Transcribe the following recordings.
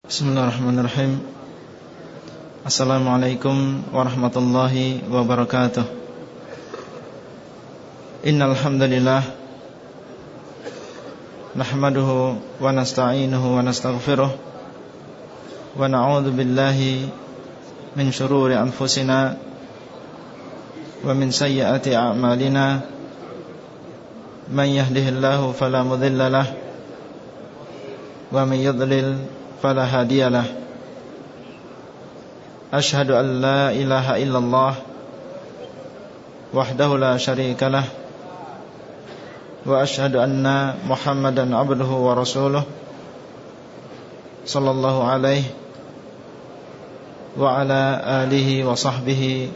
Bismillahirrahmanirrahim Assalamualaikum warahmatullahi wabarakatuh Innal hamdalillah nahmaduhu wa nasta'inuhu wa nastaghfiruh wa na'udzu billahi min shururi anfusina wa min sayyiati a'malina man yahdihillahu fala mudilla lahu wa man yudlil فلا هادي له. أشهد أن لا إله إلا الله وحده لا شريك له. وأشهد أن محمدا عبده ورسوله صلى الله عليه وعلى آله وصحبه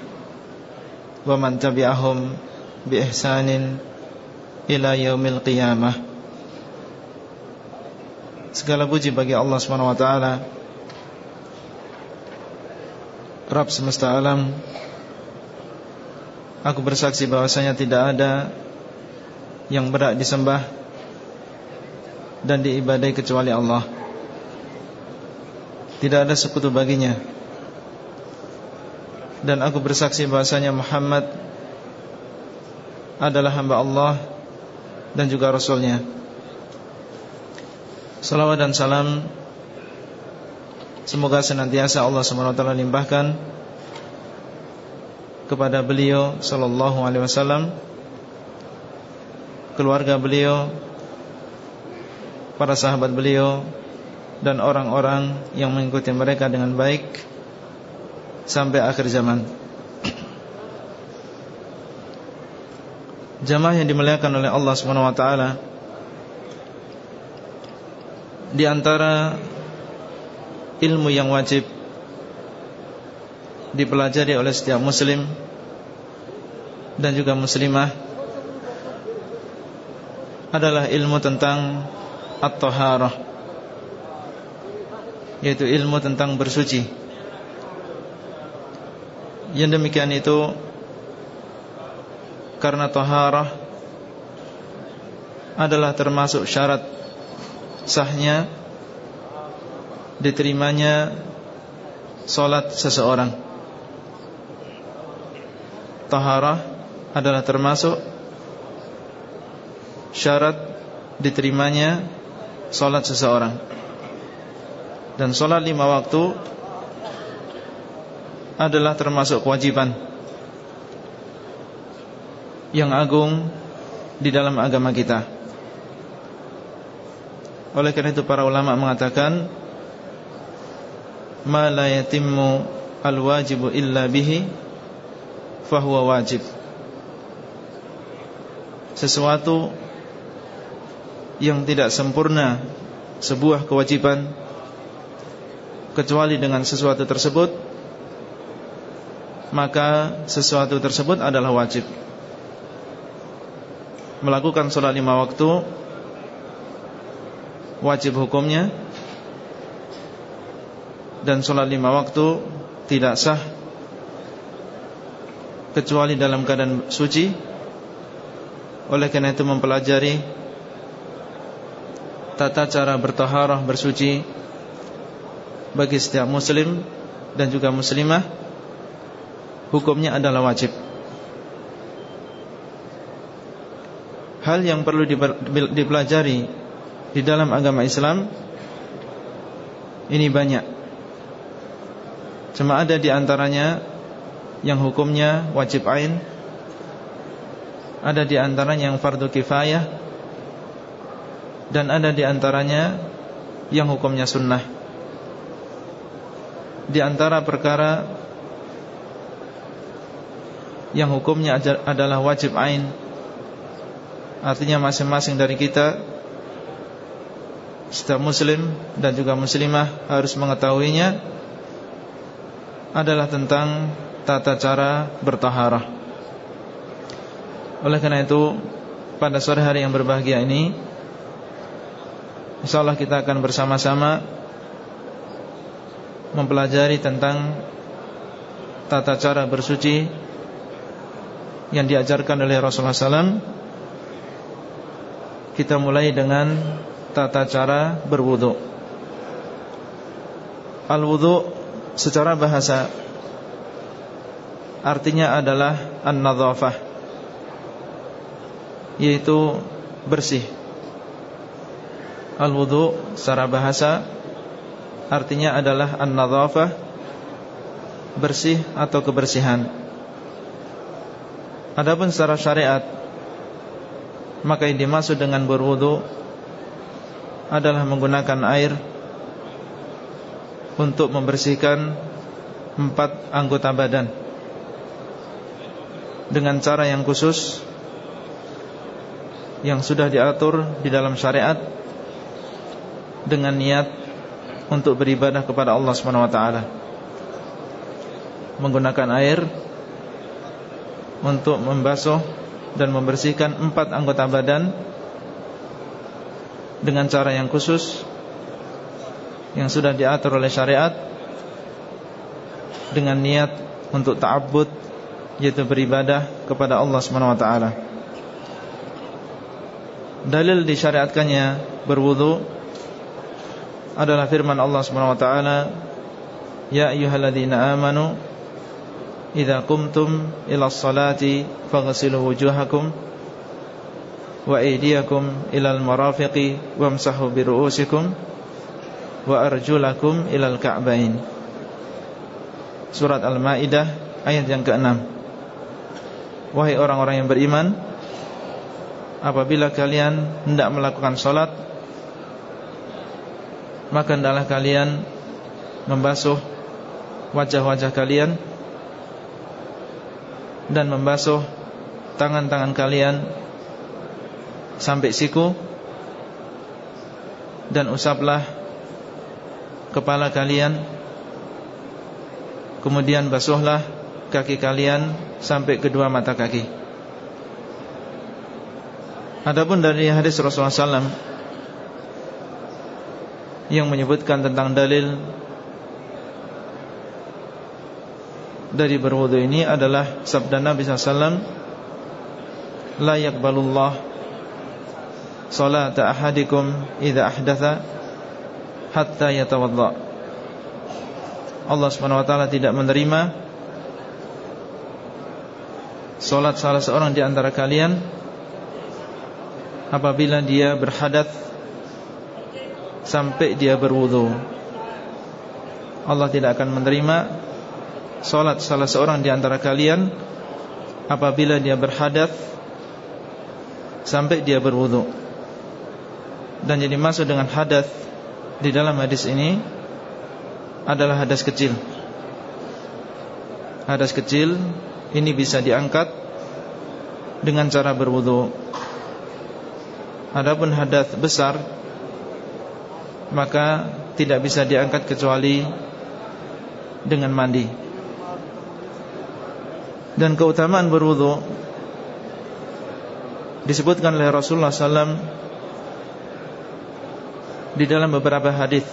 ومن تبعهم بإحسان إلى يوم القيامة. Segala puji bagi Allah Subhanahu wa taala. Rabb semesta alam. Aku bersaksi bahwasanya tidak ada yang berat disembah dan diibadai kecuali Allah. Tidak ada sekutu baginya. Dan aku bersaksi bahwasanya Muhammad adalah hamba Allah dan juga rasulnya. Salawat dan salam Semoga senantiasa Allah SWT limpahkan Kepada beliau Sallallahu alaihi wasallam Keluarga beliau Para sahabat beliau Dan orang-orang yang mengikuti mereka dengan baik Sampai akhir zaman. Jamaah yang dimuliakan oleh Allah SWT di antara ilmu yang wajib dipelajari oleh setiap muslim dan juga muslimah adalah ilmu tentang at-taharah yaitu ilmu tentang bersuci. Yang demikian itu karena taharah adalah termasuk syarat sahnya diterimanya solat seseorang. Taharah adalah termasuk syarat diterimanya solat seseorang. Dan solat lima waktu adalah termasuk kewajiban yang agung di dalam agama kita. Oleh karena itu para ulama mengatakan ma la yatimmu al-wajibu illa bihi fahuwa wajib. Sesuatu yang tidak sempurna sebuah kewajiban kecuali dengan sesuatu tersebut maka sesuatu tersebut adalah wajib. Melakukan sholat lima waktu wajib hukumnya. Dan sholat lima waktu tidak sah kecuali dalam keadaan suci. Oleh karena itu mempelajari tata cara bertaharah bersuci bagi setiap muslim dan juga muslimah hukumnya adalah wajib. Hal yang perlu dipelajari di dalam agama Islam ini banyak. Cuma ada di antaranya yang hukumnya wajib ain, ada di antaranya yang fardu kifayah, dan ada di antaranya yang hukumnya sunnah. Di antara perkara yang hukumnya adalah wajib ain, artinya masing-masing dari kita setiap muslim dan juga muslimah harus mengetahuinya adalah tentang tata cara bertaharah. Oleh karena itu pada sore hari yang berbahagia ini insyaallah kita akan bersama-sama mempelajari tentang tata cara bersuci yang diajarkan oleh Rasulullah SAW. Kita mulai dengan tata cara berwudu. Al-wudu secara bahasa artinya adalah an-nadhafah yaitu bersih. Al-wudu secara bahasa artinya adalah an-nadhafah bersih atau kebersihan. Adapun secara syariat maka yang dimaksud dengan berwudu adalah menggunakan air untuk membersihkan empat anggota badan dengan cara yang khusus yang sudah diatur di dalam syariat dengan niat untuk beribadah kepada Allah Subhanahu wa taala. Menggunakan air untuk membasuh dan membersihkan empat anggota badan dengan cara yang khusus yang sudah diatur oleh syariat dengan niat untuk ta'abbud yaitu beribadah kepada Allah Subhanahu wa taala. Dalil disyariatkannya berwudu adalah firman Allah Subhanahu wa taala, "Ya ayyuhalladzina amanu idza qumtum ila sholati faghsilu wujuhakum marafiqi wamsahu bi ru'usikum wa arjulakum ilal ka'bain. Surat Al-Maidah ayat yang ke-6. Wahai orang-orang yang beriman, apabila kalian hendak melakukan salat, maka hendaklah kalian membasuh wajah-wajah kalian dan membasuh tangan-tangan kalian sampai siku dan usaplah kepala kalian kemudian basuhlah kaki kalian sampai kedua mata kaki. Adapun dari hadis Rasulullah SAW yang menyebutkan tentang dalil dari berwudu ini adalah sabda Nabi SAW la yakbalullah salata ahadikum idza ahdatha hatta yatawadda. Allah Subhanahu wa taala tidak menerima salat salah seorang di antara kalian apabila dia berhadat sampai dia berwudu. Allah tidak akan menerima salat salah seorang di antara kalian apabila dia berhadat sampai dia berwudu dan jadi masuk dengan hadas di dalam hadis ini adalah hadas kecil. Hadas kecil ini bisa diangkat dengan cara berwudu. Adapun hadas besar maka tidak bisa diangkat kecuali dengan mandi. Dan keutamaan berwudu disebutkan oleh Rasulullah SAW di dalam beberapa hadis.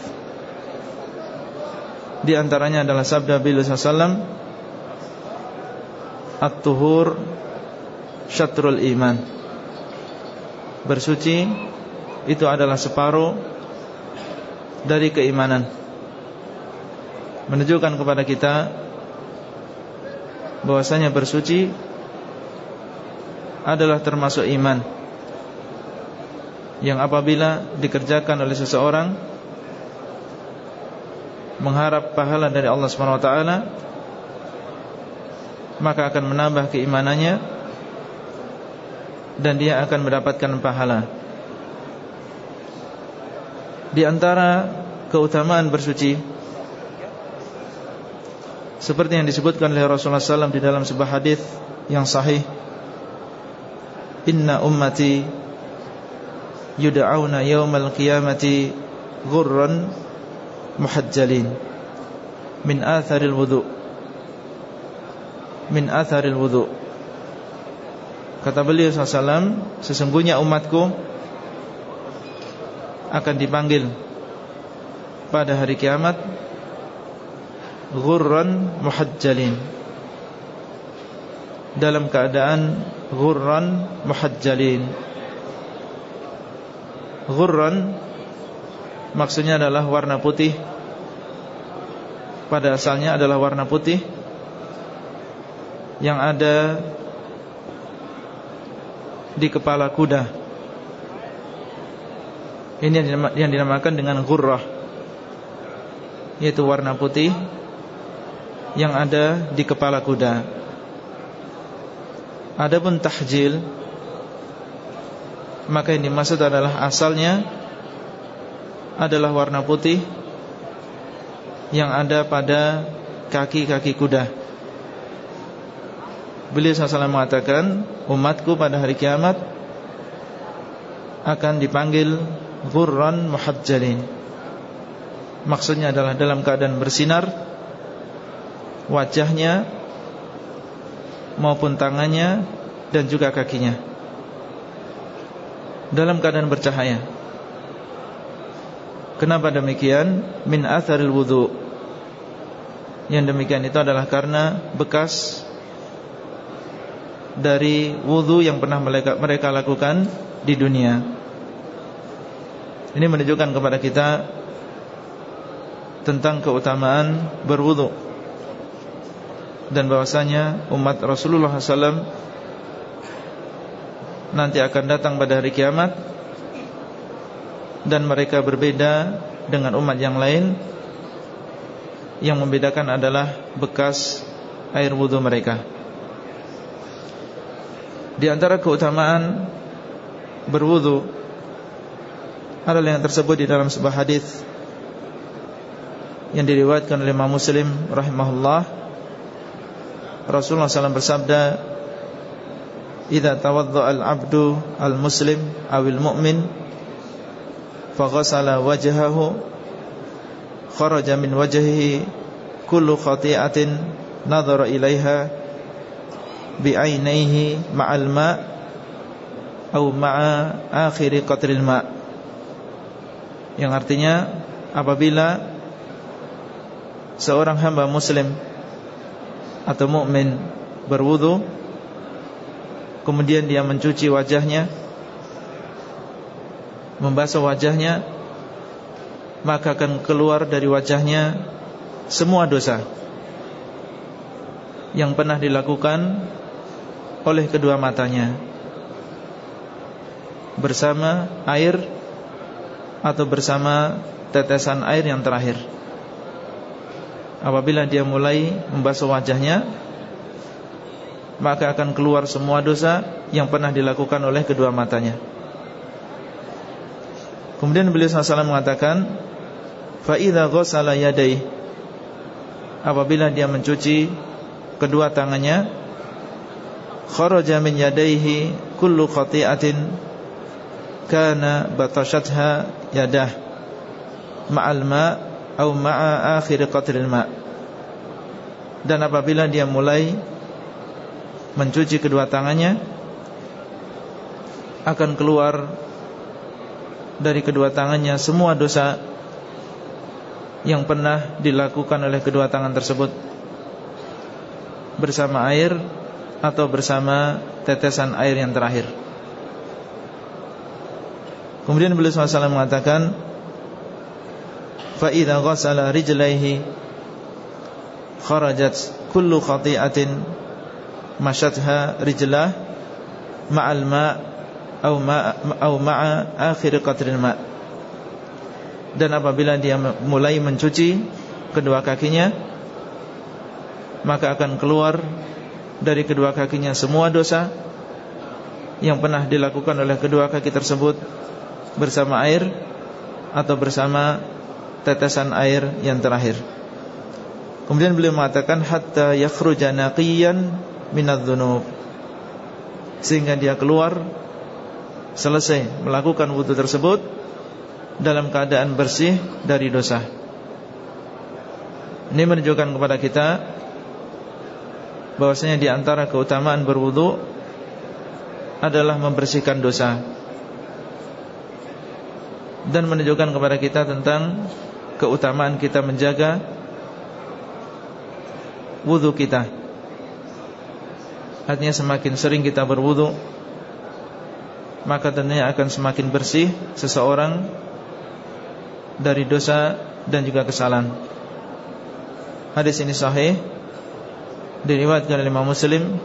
Di antaranya adalah sabda Nabi sallallahu At-tuhur syatrul iman. Bersuci itu adalah separuh dari keimanan. Menunjukkan kepada kita bahwasanya bersuci adalah termasuk iman yang apabila dikerjakan oleh seseorang mengharap pahala dari Allah Subhanahu wa taala maka akan menambah keimanannya dan dia akan mendapatkan pahala. Di antara keutamaan bersuci seperti yang disebutkan oleh Rasulullah SAW di dalam sebuah hadis yang sahih, Inna ummati yud'auna yaumal qiyamati ghurran muhajjalin. Min atharil wudu. Min atharil wudu. Kata beliau sallallahu sesungguhnya umatku akan dipanggil pada hari kiamat ghurran muhajjalin. Dalam keadaan ghurran muhajjalin Ghurran Maksudnya adalah warna putih pada asalnya adalah warna putih yang ada di kepala kuda. Ini yang dinamakan dengan ghurrah yaitu warna putih yang ada di kepala kuda. Adapun tahjil maka yang dimaksud adalah asalnya adalah warna putih yang ada pada kaki-kaki kuda. Beliau SAW mengatakan umatku pada hari kiamat akan dipanggil ghurran muhajjalin. Maksudnya adalah dalam keadaan bersinar wajahnya maupun tangannya dan juga kakinya dalam keadaan bercahaya. Kenapa demikian? Min atharil wudu. Yang demikian itu adalah karena bekas dari wudu yang pernah mereka, lakukan di dunia. Ini menunjukkan kepada kita tentang keutamaan berwudu dan bahwasanya umat Rasulullah SAW nanti akan datang pada hari kiamat. Dan mereka berbeda dengan umat yang lain. Yang membedakan adalah bekas air wudhu mereka. Di antara keutamaan berwudhu adalah yang tersebut di dalam sebuah hadis yang diriwayatkan oleh Imam Muslim rahimahullah. Rasulullah SAW bersabda Iza tawadda al-abdu al-muslim awil mu'min Faghasala wajahahu Kharaja min wajahihi Kullu khati'atin Nadhara ilaiha Bi'ainaihi ma'al ma' Au ma'a akhiri qatril ma' Yang artinya Apabila Seorang hamba muslim atau mukmin berwudu kemudian dia mencuci wajahnya membasuh wajahnya maka akan keluar dari wajahnya semua dosa yang pernah dilakukan oleh kedua matanya. Bersama air atau bersama tetesan air yang terakhir. Apabila dia mulai membasuh wajahnya Maka akan keluar semua dosa Yang pernah dilakukan oleh kedua matanya. Kemudian beliau SAW mengatakan Fa'idha ghasala yadai Apabila dia mencuci Kedua tangannya Kharaja min yadaihi Kullu khati'atin Kana batashatha yadah Ma'al ma' atau ma'a akhir qatril ma' dan apabila dia mulai mencuci kedua tangannya akan keluar dari kedua tangannya semua dosa yang pernah dilakukan oleh kedua tangan tersebut bersama air atau bersama tetesan air yang terakhir. Kemudian beliau SAW mengatakan فإذا غسل رجليه خرجت كل خطيئة mashatha rijlah ma'al ma' au ma' au ma'a akhir qatrin ma' dan apabila dia mulai mencuci kedua kakinya maka akan keluar dari kedua kakinya semua dosa yang pernah dilakukan oleh kedua kaki tersebut bersama air atau bersama tetesan air yang terakhir. Kemudian beliau mengatakan hatta yakhruja naqiyan minadz-dzunub. Sehingga dia keluar selesai melakukan wudu tersebut dalam keadaan bersih dari dosa. Ini menunjukkan kepada kita bahwasanya di antara keutamaan berwudu adalah membersihkan dosa dan menunjukkan kepada kita tentang keutamaan kita menjaga wudhu kita Artinya semakin sering kita berwudhu Maka tentunya akan semakin bersih Seseorang Dari dosa dan juga kesalahan Hadis ini sahih diriwayatkan oleh Imam Muslim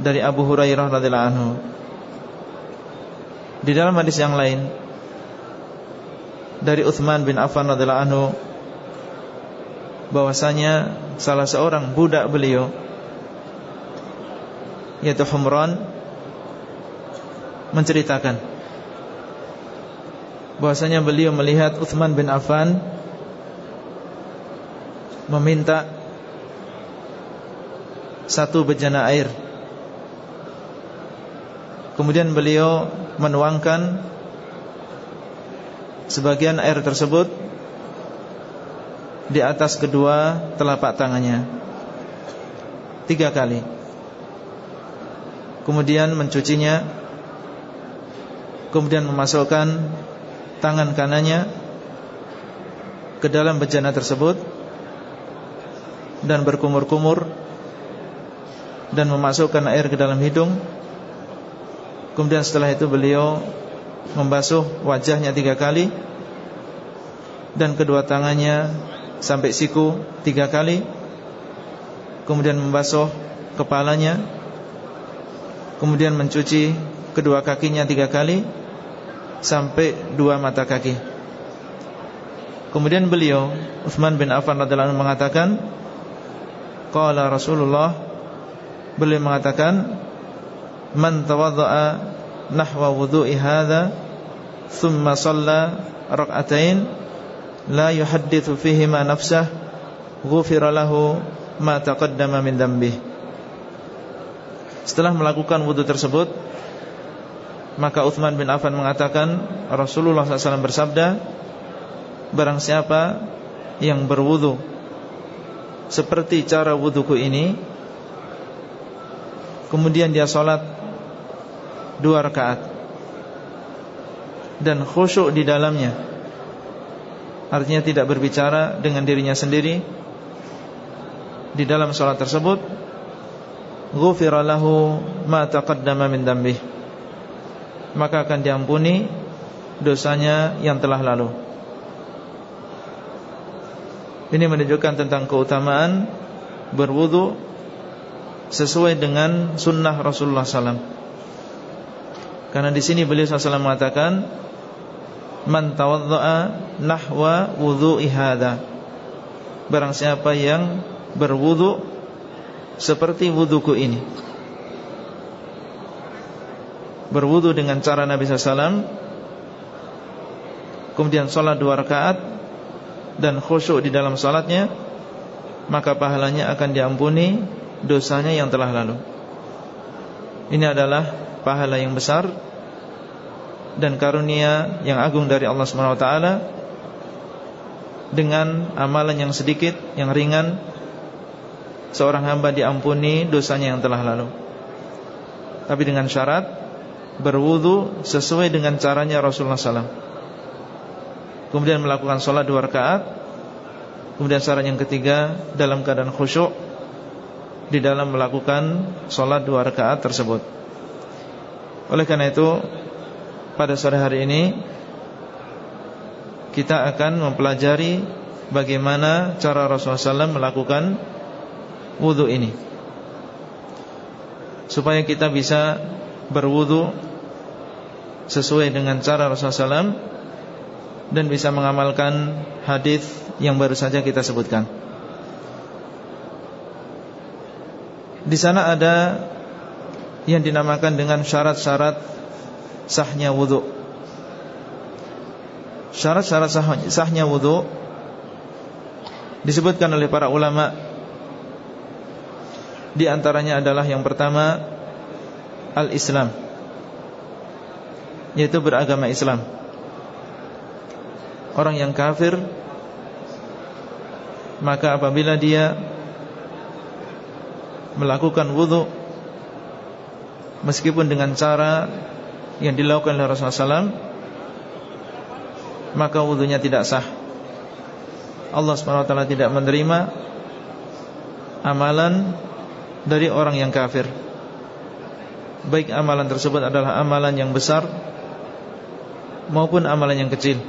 dari Abu Hurairah radhiyallahu anhu. Di dalam hadis yang lain dari Uthman bin Affan radhiyallahu anhu bahwasanya salah seorang budak beliau yaitu Humran menceritakan bahwasanya beliau melihat Uthman bin Affan meminta satu bejana air Kemudian beliau menuangkan sebagian air tersebut di atas kedua telapak tangannya tiga kali. Kemudian mencucinya, kemudian memasukkan tangan kanannya ke dalam bejana tersebut dan berkumur-kumur dan memasukkan air ke dalam hidung. Kemudian setelah itu beliau membasuh wajahnya tiga kali Dan kedua tangannya sampai siku tiga kali. Kemudian membasuh kepalanya Kemudian mencuci kedua kakinya tiga kali Sampai dua mata kaki. Kemudian beliau Uthman bin Affan radhiallahu mengatakan Qala Rasulullah Beliau mengatakan man tawadda'a nahwa wudu'i hadha thumma shalla rak'atain la yuhaddithu fihi ma nafsah ghufira lahu ma taqaddama min dhanbih Setelah melakukan wudu tersebut maka Uthman bin Affan mengatakan Rasulullah SAW bersabda Barang siapa yang berwudu Seperti cara wuduku ini Kemudian dia sholat dua rakaat dan khusyuk di dalamnya artinya tidak berbicara dengan dirinya sendiri di dalam sholat tersebut ghufira lahu ma taqaddama min dambih. Maka akan diampuni dosanya yang telah lalu. Ini menunjukkan tentang keutamaan berwudu sesuai dengan sunnah Rasulullah SAW karena di sini beliau SAW mengatakan Man tawadda'a nahwa wudhu'i hadha. Barang siapa yang berwudhu Seperti wudhuku ini. Berwudhu dengan cara Nabi SAW Kemudian sholat dua rakaat Dan khusyuk di dalam sholatnya Maka pahalanya akan diampuni Dosanya yang telah lalu. Ini adalah pahala yang besar dan karunia yang agung dari Allah Subhanahu wa taala dengan amalan yang sedikit, yang ringan seorang hamba diampuni dosanya yang telah lalu. Tapi dengan syarat berwudu sesuai dengan caranya Rasulullah SAW. Kemudian melakukan sholat dua rakaat. Kemudian syarat yang ketiga dalam keadaan khusyuk di dalam melakukan sholat dua rakaat tersebut. Oleh karena itu Pada sore hari ini Kita akan mempelajari Bagaimana cara Rasulullah SAW melakukan Wudhu ini. Supaya kita bisa Berwudhu Sesuai dengan cara Rasulullah SAW Dan bisa mengamalkan Hadis yang baru saja kita sebutkan. Di sana ada yang dinamakan dengan syarat-syarat sahnya wudhu. Syarat-syarat sahnya wudhu disebutkan oleh para ulama di antaranya adalah yang pertama al-Islam yaitu beragama Islam. Orang yang kafir maka apabila dia melakukan wudhu Meskipun dengan cara yang dilakukan oleh Rasulullah SAW Maka wudhunya tidak sah Allah SWT tidak menerima Amalan Dari orang yang kafir. Baik amalan tersebut adalah amalan yang besar Maupun amalan yang kecil.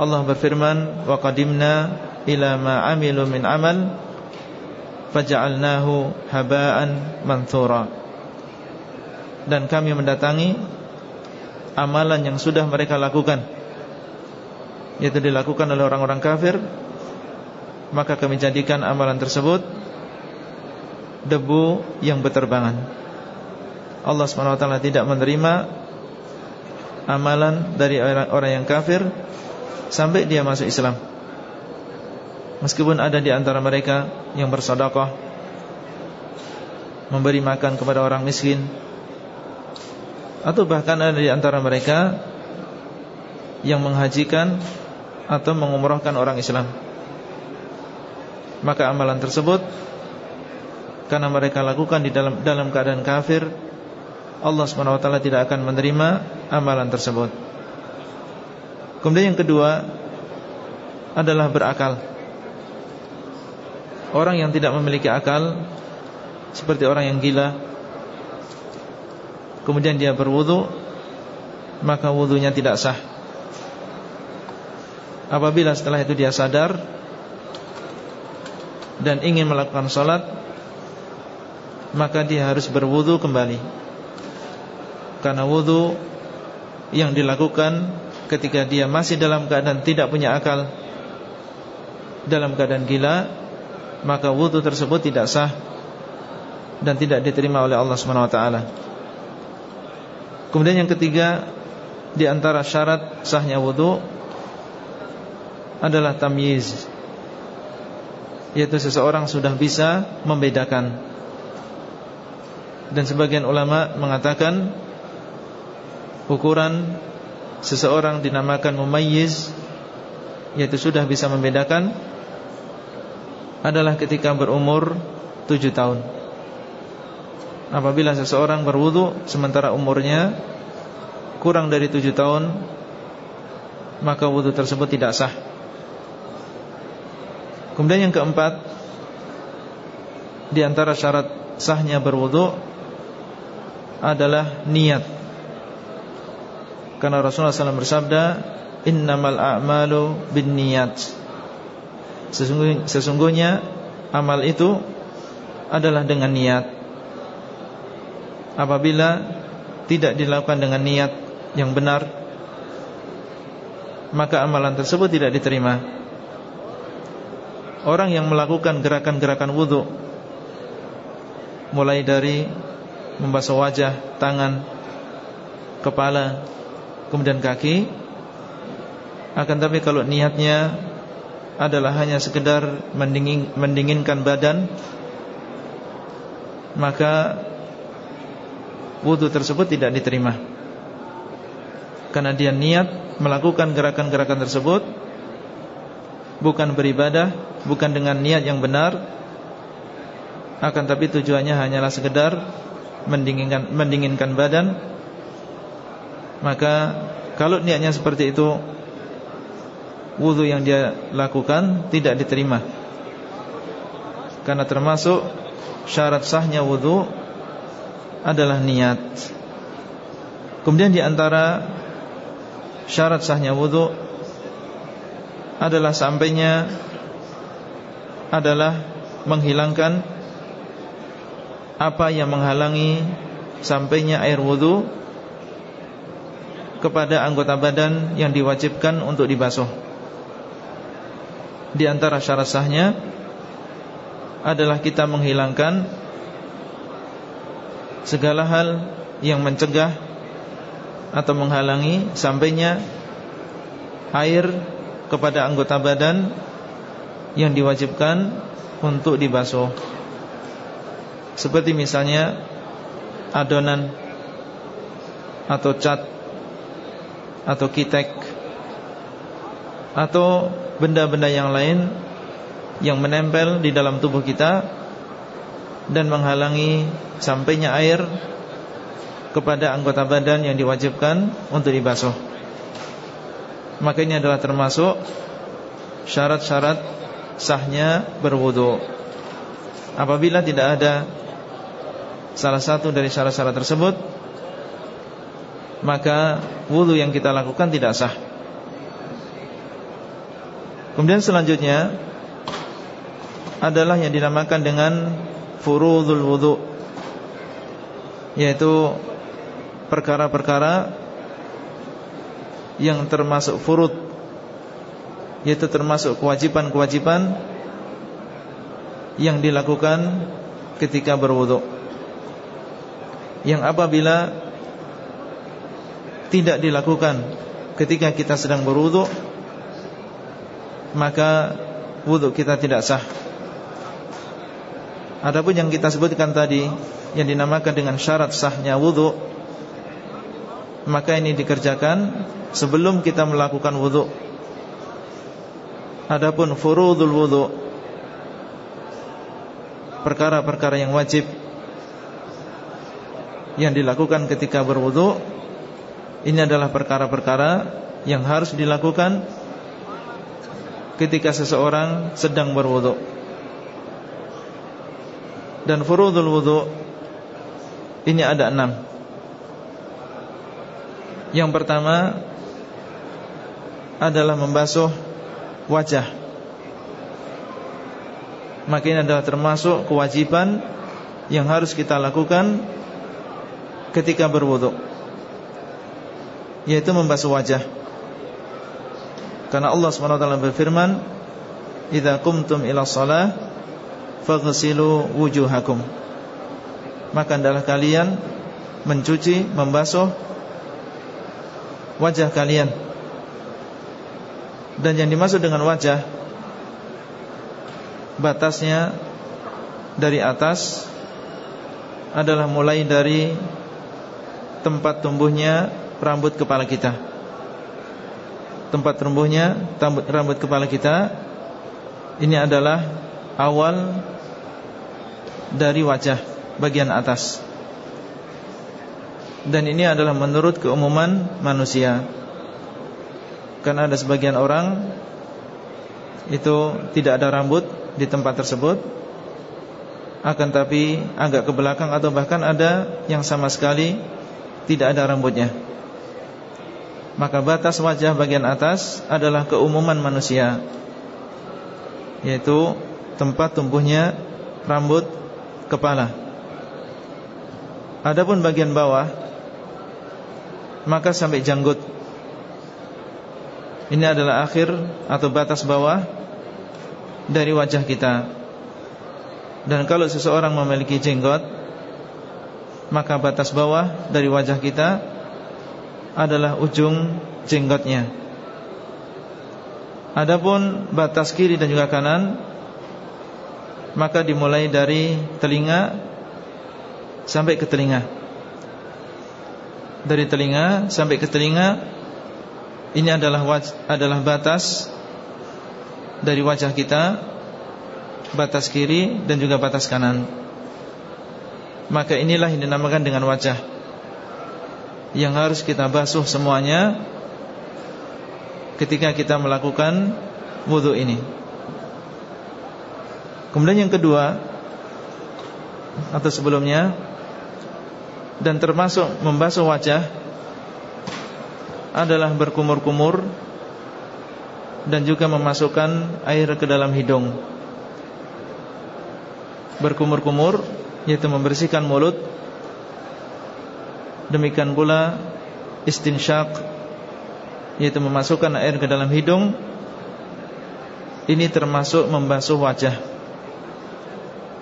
Allah berfirman wa qadimna ila ma amilu min amal faja'alnahu haba'an manthura dan kami mendatangi amalan yang sudah mereka lakukan yaitu dilakukan oleh orang-orang kafir maka kami jadikan amalan tersebut debu yang berterbangan Allah SWT tidak menerima amalan dari orang yang kafir sampai dia masuk Islam. Meskipun ada di antara mereka yang bersedekah, memberi makan kepada orang miskin, atau bahkan ada di antara mereka yang menghajikan atau mengumrahkan orang Islam. Maka amalan tersebut karena mereka lakukan di dalam dalam keadaan kafir, Allah SWT tidak akan menerima amalan tersebut. Kemudian yang kedua adalah berakal. Orang yang tidak memiliki akal seperti orang yang gila, kemudian dia berwudu, maka wudunya tidak sah. Apabila setelah itu dia sadar dan ingin melakukan sholat, maka dia harus berwudu kembali. Karena wudu yang dilakukan ketika dia masih dalam keadaan tidak punya akal dalam keadaan gila maka wudhu tersebut tidak sah dan tidak diterima oleh Allah Subhanahu wa taala. Kemudian yang ketiga di antara syarat sahnya wudhu adalah tamyiz yaitu seseorang sudah bisa membedakan dan sebagian ulama mengatakan ukuran seseorang dinamakan mumayyiz yaitu sudah bisa membedakan adalah ketika berumur tujuh tahun. Apabila seseorang berwudu sementara umurnya kurang dari tujuh tahun, maka wudu tersebut tidak sah. Kemudian yang keempat, di antara syarat sahnya berwudu adalah niat. Karena Rasulullah SAW bersabda Innamal a'malu bin sesungguhnya, sesungguhnya amal itu adalah dengan niat. Apabila tidak dilakukan dengan niat yang benar Maka amalan tersebut tidak diterima. Orang yang melakukan gerakan-gerakan wudhu Mulai dari Membasuh wajah, tangan Kepala kemudian kaki. Akan tapi kalau niatnya adalah hanya sekedar mendingin, mendinginkan badan maka wudhu tersebut tidak diterima. Karena dia niat melakukan gerakan-gerakan tersebut bukan beribadah bukan dengan niat yang benar. Akan tapi tujuannya hanyalah sekedar mendinginkan mendinginkan badan maka kalau niatnya seperti itu Wudhu yang dia lakukan tidak diterima. Karena termasuk Syarat sahnya wudhu Adalah niat. Kemudian di antara Syarat sahnya wudhu Adalah sampainya Adalah Menghilangkan Apa yang menghalangi Sampainya air wudhu kepada anggota badan yang diwajibkan untuk dibasuh. Di antara syarat sahnya adalah kita menghilangkan segala hal yang mencegah atau menghalangi sampainya air kepada anggota badan yang diwajibkan untuk dibasuh. Seperti misalnya adonan atau cat atau kitek atau benda-benda yang lain yang menempel di dalam tubuh kita dan menghalangi sampainya air kepada anggota badan yang diwajibkan untuk dibasuh. Maka ini adalah termasuk syarat-syarat sahnya berwudu. Apabila tidak ada salah satu dari syarat-syarat tersebut, maka wudhu yang kita lakukan tidak sah. Kemudian selanjutnya adalah yang dinamakan dengan furudul wudu yaitu perkara-perkara yang termasuk furud yaitu termasuk kewajiban-kewajiban yang dilakukan ketika berwudu yang apabila tidak dilakukan ketika kita sedang berwudu maka wudu kita tidak sah Adapun yang kita sebutkan tadi yang dinamakan dengan syarat sahnya wudu maka ini dikerjakan sebelum kita melakukan wudu. Adapun furudul wudu perkara-perkara yang wajib yang dilakukan ketika berwudu ini adalah perkara-perkara yang harus dilakukan ketika seseorang sedang berwudu. Dan furudul wudu ini ada enam. Yang pertama adalah membasuh wajah. Maka ini adalah termasuk kewajiban yang harus kita lakukan ketika berwudu. Yaitu membasuh wajah. Karena Allah SWT berfirman, "Idza qumtum ila shalah faghsilu wujuhakum." Maka adalah kalian mencuci, membasuh wajah kalian Dan yang dimaksud dengan wajah Batasnya Dari atas Adalah mulai dari Tempat tumbuhnya Rambut kepala kita. Tempat tumbuhnya Rambut kepala kita. Ini adalah Awal Dari wajah Bagian atas. Dan ini adalah menurut keumuman manusia. Karena ada sebagian orang Itu tidak ada rambut di tempat tersebut. Akan tapi agak ke belakang Atau bahkan ada yang sama sekali Tidak ada rambutnya Maka batas wajah bagian atas Adalah keumuman manusia Yaitu tempat tumbuhnya rambut kepala Adapun bagian bawah maka sampai janggut. Ini adalah akhir atau batas bawah dari wajah kita. Dan kalau seseorang memiliki jenggot, maka batas bawah dari wajah kita adalah ujung jenggotnya. Adapun batas kiri dan juga kanan maka dimulai dari telinga sampai ke telinga dari telinga sampai ke telinga ini adalah adalah batas dari wajah kita batas kiri dan juga batas kanan maka inilah yang dinamakan dengan wajah yang harus kita basuh semuanya ketika kita melakukan wudhu ini kemudian yang kedua atau sebelumnya dan termasuk membasuh wajah adalah berkumur-kumur dan juga memasukkan air ke dalam hidung. Berkumur-kumur yaitu membersihkan mulut. Demikian pula istinsyak yaitu memasukkan air ke dalam hidung. Ini termasuk membasuh wajah.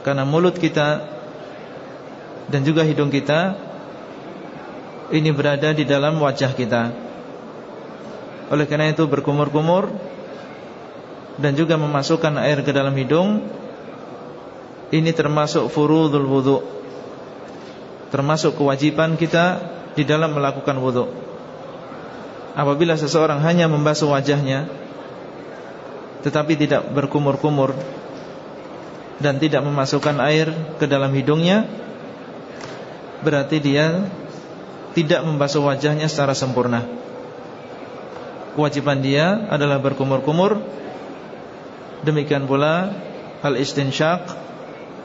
Karena mulut kita dan juga hidung kita ini berada di dalam wajah kita. Oleh karena itu berkumur-kumur dan juga memasukkan air ke dalam hidung ini termasuk furudul wudu. Termasuk kewajiban kita di dalam melakukan wudu. Apabila seseorang hanya membasuh wajahnya tetapi tidak berkumur-kumur dan tidak memasukkan air ke dalam hidungnya berarti dia tidak membasuh wajahnya secara sempurna. Kewajiban dia adalah berkumur-kumur. Demikian pula al-istinsyak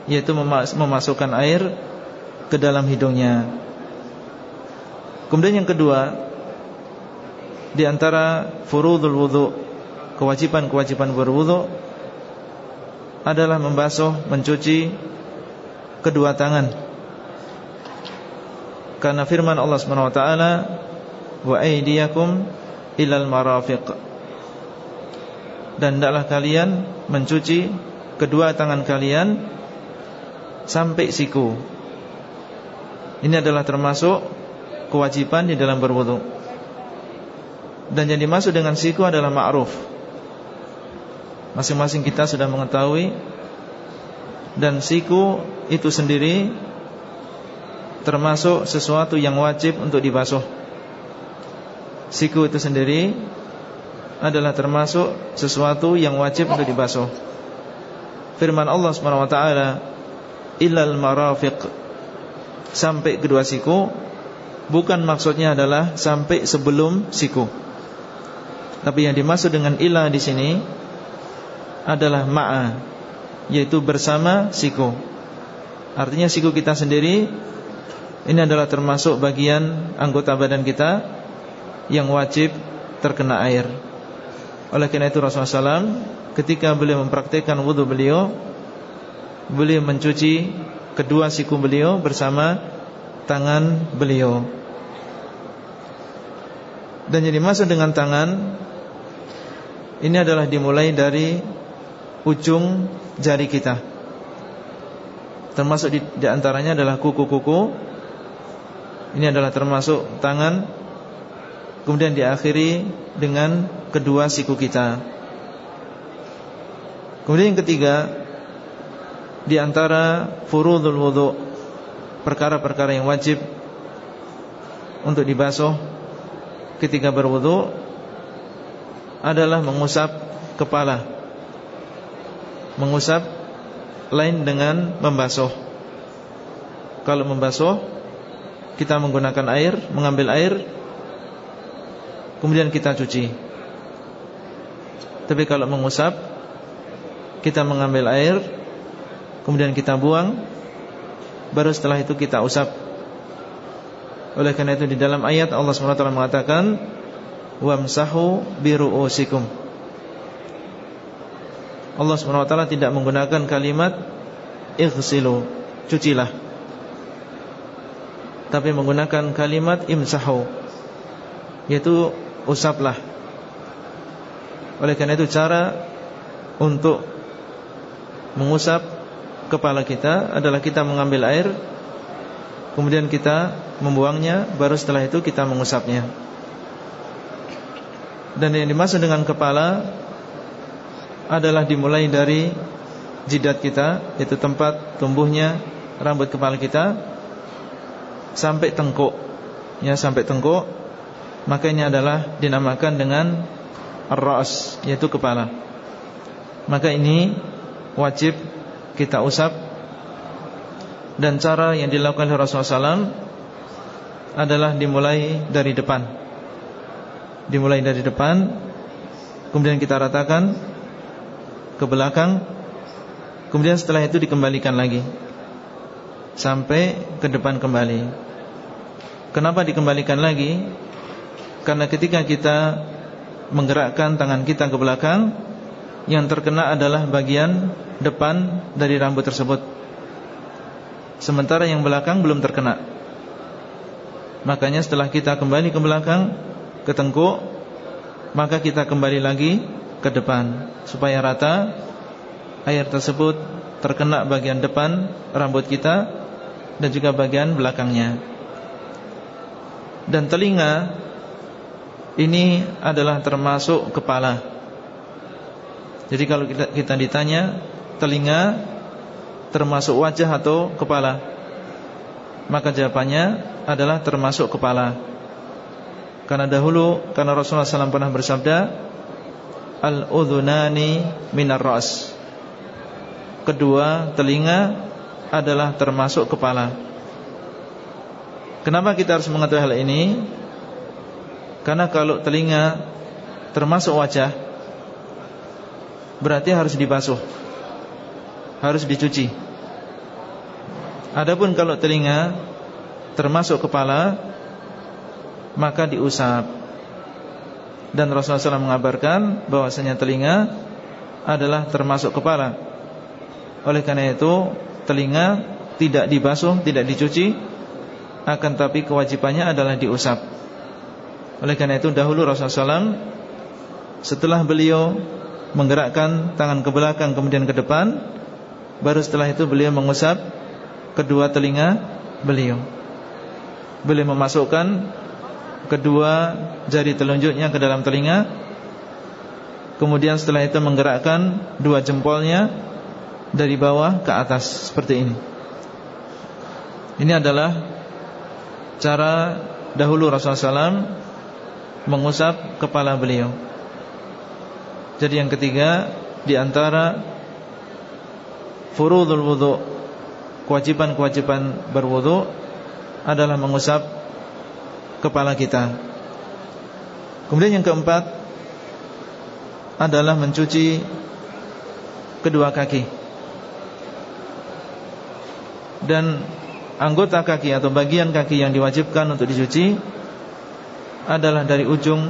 yaitu memasukkan air ke dalam hidungnya. Kemudian yang kedua di antara furudul wudu kewajiban-kewajiban berwudu adalah membasuh, mencuci kedua tangan. Karena firman Allah Subhanahu wa taala, "Wa aydiyakum ilal marafiq." Dan hendaklah kalian mencuci kedua tangan kalian sampai siku. Ini adalah termasuk kewajiban di dalam berwudu. Dan yang dimaksud dengan siku adalah ma'ruf. Masing-masing kita sudah mengetahui Dan siku itu sendiri Termasuk sesuatu yang wajib untuk dibasuh Siku itu sendiri Adalah termasuk sesuatu yang wajib untuk dibasuh Firman Allah SWT Ilal marafiq Sampai kedua siku Bukan maksudnya adalah Sampai sebelum siku Tapi yang dimaksud dengan ilah di sini adalah ma'a yaitu bersama siku. Artinya siku kita sendiri ini adalah termasuk bagian anggota badan kita yang wajib terkena air. Oleh karena itu Rasulullah SAW ketika beliau mempraktikkan wudhu beliau, beliau mencuci kedua siku beliau bersama tangan beliau. Dan jadi dimaksud dengan tangan ini adalah dimulai dari ujung jari kita. Termasuk di, di antaranya adalah kuku-kuku. Ini adalah termasuk tangan. Kemudian diakhiri dengan kedua siku kita. Kemudian yang ketiga di antara furudul wudu perkara-perkara yang wajib untuk dibasuh ketika berwudu adalah mengusap kepala Mengusap lain dengan membasuh. Kalau membasuh Kita menggunakan air Mengambil air Kemudian kita cuci. Tapi kalau mengusap Kita mengambil air Kemudian kita buang. Baru setelah itu kita usap. Oleh karena itu di dalam ayat Allah SWT mengatakan Wamsahu biru'usikum Allah SWT tidak menggunakan kalimat Ighsilu Cucilah. Tapi menggunakan kalimat imsahu Yaitu usaplah. Oleh karena itu cara Untuk Mengusap Kepala kita adalah kita mengambil air Kemudian kita membuangnya Baru setelah itu kita mengusapnya. Dan yang dimaksud dengan kepala adalah dimulai dari jidat kita Yaitu tempat tumbuhnya rambut kepala kita Sampai tengkuk Ya sampai tengkuk. Maka ini adalah dinamakan dengan Ar-Ras Yaitu kepala. Maka ini wajib kita usap. Dan cara yang dilakukan oleh Rasulullah SAW Adalah dimulai dari depan. Dimulai dari depan Kemudian kita ratakan ke belakang Kemudian setelah itu dikembalikan lagi Sampai ke depan kembali. Kenapa dikembalikan lagi? Karena ketika kita Menggerakkan tangan kita ke belakang Yang terkena adalah bagian Depan dari rambut tersebut Sementara yang belakang belum terkena Makanya setelah kita kembali ke belakang Ke tengkuk Maka kita kembali lagi ke depan supaya rata air tersebut terkena bagian depan rambut kita dan juga bagian belakangnya. Dan telinga ini adalah termasuk kepala. Jadi kalau kita, kita ditanya telinga termasuk wajah atau kepala, maka jawabannya adalah termasuk kepala. Karena dahulu karena Rasulullah SAW pernah bersabda al-udhunani minar ras. Kedua, telinga adalah termasuk kepala. Kenapa kita harus mengetahui hal ini? Karena kalau telinga termasuk wajah berarti harus dibasuh. Harus dicuci. Adapun kalau telinga termasuk kepala maka diusap. Dan Rasulullah SAW mengabarkan bahwasanya telinga adalah termasuk kepala. Oleh karena itu, telinga tidak dibasuh, tidak dicuci, akan tapi kewajibannya adalah diusap. Oleh karena itu dahulu Rasulullah SAW setelah beliau menggerakkan tangan ke belakang kemudian ke depan, baru setelah itu beliau mengusap kedua telinga beliau. Beliau memasukkan kedua jari telunjuknya ke dalam telinga. Kemudian setelah itu menggerakkan dua jempolnya Dari bawah ke atas Seperti ini. Ini adalah Cara dahulu Rasulullah SAW Mengusap kepala beliau Jadi yang ketiga Di antara Furudul wudhu Kewajiban-kewajiban berwudhu Adalah mengusap kepala kita. Kemudian yang keempat Adalah mencuci Kedua kaki. Dan Anggota kaki atau bagian kaki yang diwajibkan untuk dicuci Adalah dari ujung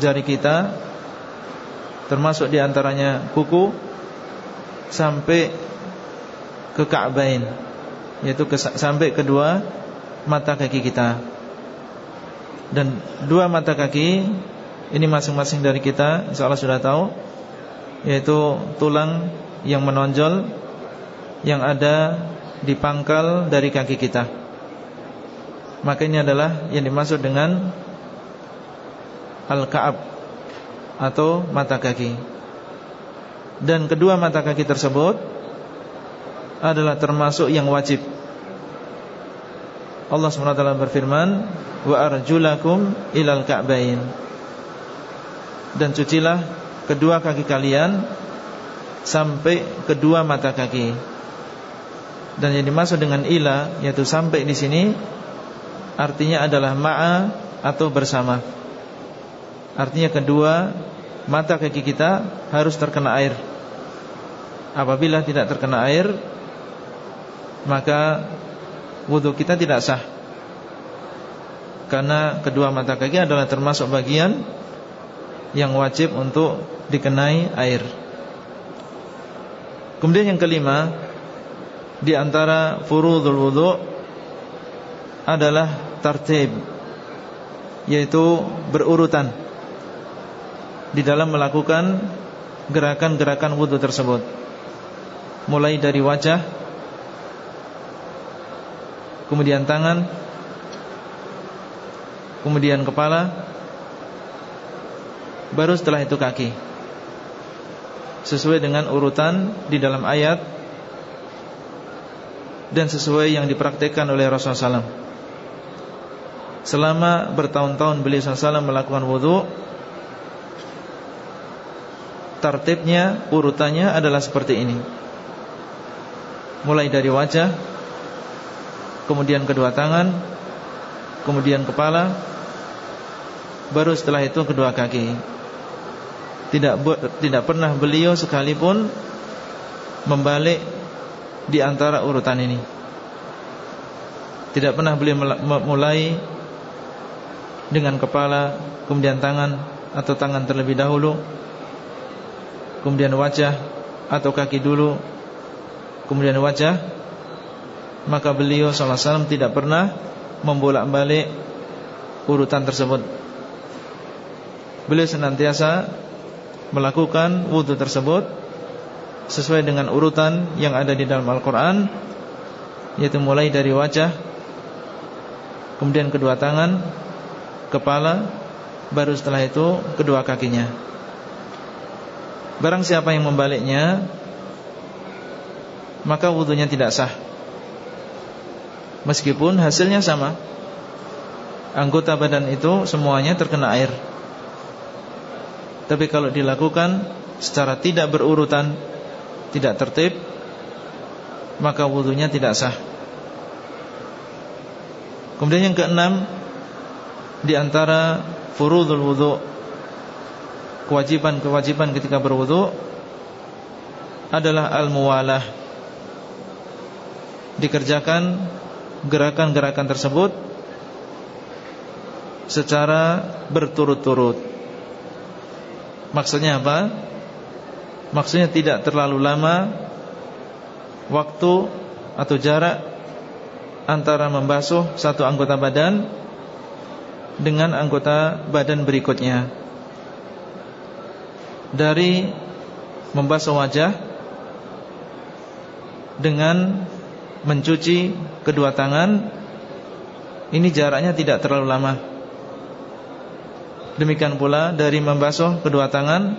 Jari kita Termasuk di antaranya kuku Sampai Ke ka'bain Yaitu ke, sampai kedua Mata kaki kita dan dua mata kaki ini masing-masing dari kita insyaallah sudah tahu yaitu tulang yang menonjol yang ada di pangkal dari kaki kita. Maka ini adalah yang dimaksud dengan al-ka'ab atau mata kaki. Dan kedua mata kaki tersebut adalah termasuk yang wajib. Allah SWT berfirman Wa arjulakum ilal ka'bain Dan cucilah kedua kaki kalian Sampai kedua mata kaki. Dan yang dimaksud dengan ila Yaitu sampai di sini Artinya adalah ma'a Atau bersama. Artinya kedua Mata kaki kita harus terkena air. Apabila tidak terkena air Maka wudhu kita tidak sah. Karena kedua mata kaki adalah termasuk bagian Yang wajib untuk dikenai air. Kemudian yang kelima Di antara furudul wudhu Adalah tartib Yaitu berurutan Di dalam melakukan Gerakan-gerakan wudhu tersebut Mulai dari wajah kemudian tangan, kemudian kepala, baru setelah itu kaki. Sesuai dengan urutan di dalam ayat dan sesuai yang dipraktekkan oleh Rasulullah SAW. Selama bertahun-tahun beliau SAW melakukan wudhu Tartibnya, urutannya adalah seperti ini Mulai dari wajah kemudian kedua tangan, kemudian kepala, baru setelah itu kedua kaki. Tidak tidak pernah beliau sekalipun membalik di antara urutan ini. Tidak pernah beliau mulai dengan kepala, kemudian tangan atau tangan terlebih dahulu, kemudian wajah atau kaki dulu, kemudian wajah maka beliau SAW tidak pernah membolak-balik urutan tersebut. Beliau senantiasa melakukan wudhu tersebut sesuai dengan urutan yang ada di dalam Al-Quran, yaitu mulai dari wajah, kemudian kedua tangan, kepala, baru setelah itu kedua kakinya. Barang siapa yang membaliknya, maka wudhunya tidak sah. Meskipun hasilnya sama. Anggota badan itu semuanya terkena air. Tapi kalau dilakukan secara tidak berurutan Tidak tertib Maka wudhunya tidak sah. Kemudian yang keenam Di antara furudul wudhu Kewajiban-kewajiban ketika berwudhu Adalah al-muwalah Dikerjakan gerakan-gerakan tersebut secara berturut-turut. Maksudnya apa? Maksudnya tidak terlalu lama Waktu atau jarak Antara membasuh satu anggota badan Dengan anggota badan berikutnya Dari Membasuh wajah Dengan Mencuci kedua tangan. Ini jaraknya tidak terlalu lama. Demikian pula dari membasuh kedua tangan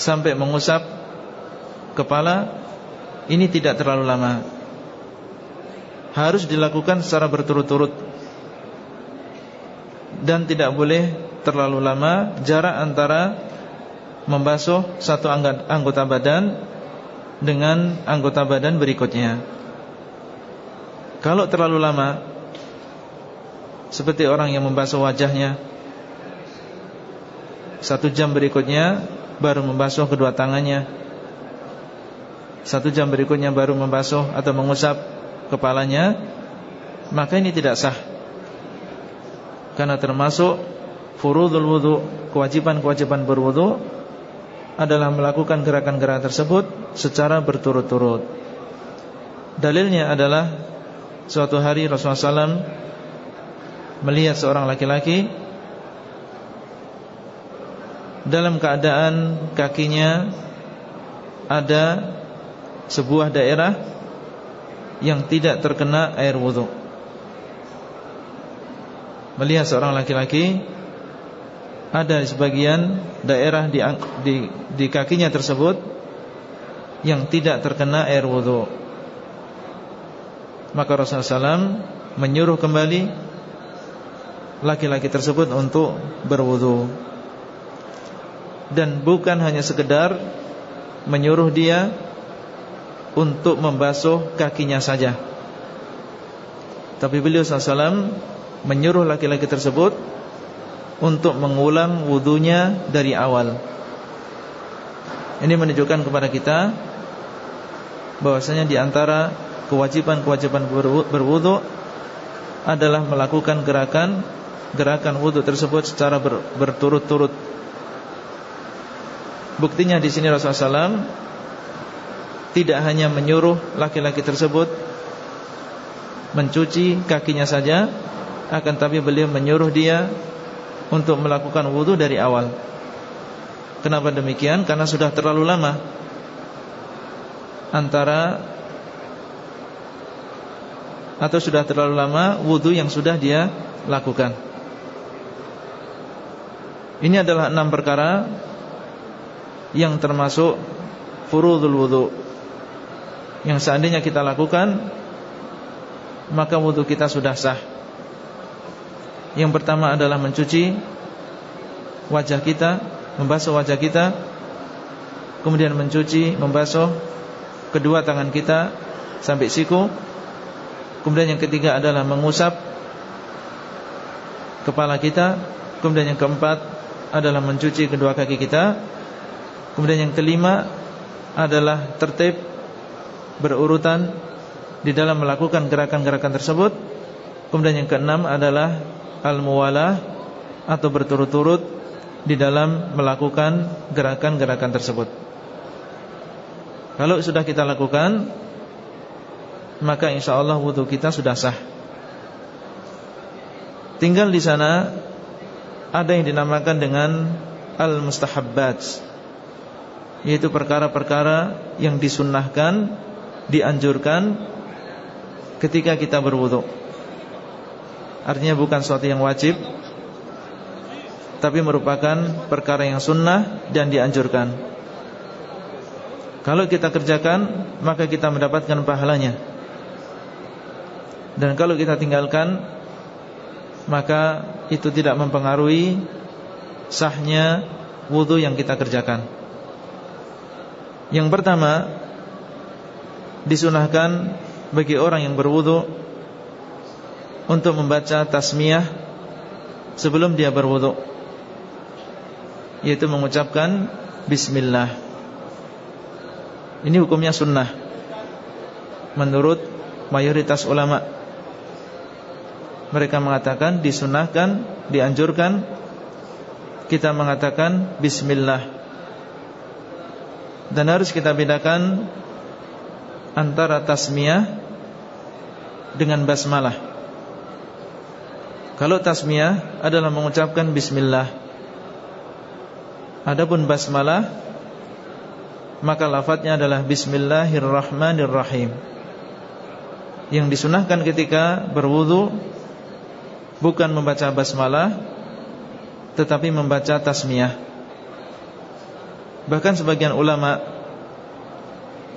Sampai mengusap Kepala Ini tidak terlalu lama. Harus dilakukan secara berturut-turut. Dan tidak boleh Terlalu lama. Jarak antara Membasuh satu anggota badan Dengan anggota badan berikutnya. Kalau terlalu lama Seperti orang yang membasuh wajahnya satu jam berikutnya baru membasuh kedua tangannya Satu jam berikutnya baru membasuh atau mengusap kepalanya Maka ini tidak sah. Karena termasuk Furudul wudu Kewajiban-kewajiban berwudu Adalah melakukan gerakan-gerakan tersebut Secara berturut-turut. Dalilnya adalah Suatu hari Rasulullah SAW Melihat seorang laki-laki dalam keadaan kakinya ada sebuah daerah yang tidak terkena air wudhu. Melihat seorang laki-laki Ada sebagian daerah di, di, di kakinya tersebut Yang tidak terkena air wudhu Maka Rasulullah SAW menyuruh kembali Laki-laki tersebut untuk berwudhu dan bukan hanya sekedar menyuruh dia untuk membasuh kakinya saja. Tapi beliau SAW menyuruh laki-laki tersebut untuk mengulang wudhunya dari awal. Ini menunjukkan kepada kita bahwasanya di antara kewajiban-kewajiban berwudhu adalah melakukan gerakan gerakan wudhu tersebut secara berturut-turut Buktinya di sini Rasulullah SAW tidak hanya menyuruh laki-laki tersebut mencuci kakinya saja, akan tapi beliau menyuruh dia untuk melakukan wudhu dari awal. Kenapa demikian? Karena sudah terlalu lama antara atau sudah terlalu lama wudhu yang sudah dia lakukan. Ini adalah enam perkara yang termasuk furudul wudu yang seandainya kita lakukan maka wudu kita sudah sah. Yang pertama adalah mencuci wajah kita, membasuh wajah kita, kemudian mencuci, membasuh kedua tangan kita sampai siku. Kemudian yang ketiga adalah mengusap kepala kita, kemudian yang keempat adalah mencuci kedua kaki kita Kemudian yang kelima adalah tertib berurutan di dalam melakukan gerakan-gerakan tersebut. Kemudian yang keenam adalah al-muwalah atau berturut-turut di dalam melakukan gerakan-gerakan tersebut. Kalau sudah kita lakukan maka insya Allah wudhu kita sudah sah. Tinggal di sana ada yang dinamakan dengan al-mustahabbat yaitu perkara-perkara yang disunnahkan, dianjurkan ketika kita berwudu. Artinya bukan sesuatu yang wajib Tapi merupakan perkara yang sunnah dan dianjurkan. Kalau kita kerjakan Maka kita mendapatkan pahalanya. Dan kalau kita tinggalkan Maka itu tidak mempengaruhi Sahnya wudhu yang kita kerjakan. Yang pertama Disunahkan bagi orang yang berwudu Untuk membaca tasmiyah Sebelum dia berwudu. Yaitu mengucapkan Bismillah. Ini hukumnya sunnah. Menurut mayoritas ulama. Mereka mengatakan disunahkan Dianjurkan. Kita mengatakan bismillah. Dan harus kita bedakan antara tasmiyah dengan basmalah. Kalau tasmiyah adalah mengucapkan bismillah. Adapun basmalah maka lafadznya adalah bismillahirrahmanirrahim. Yang disunahkan ketika berwudu bukan membaca basmalah tetapi membaca tasmiyah. Bahkan sebagian ulama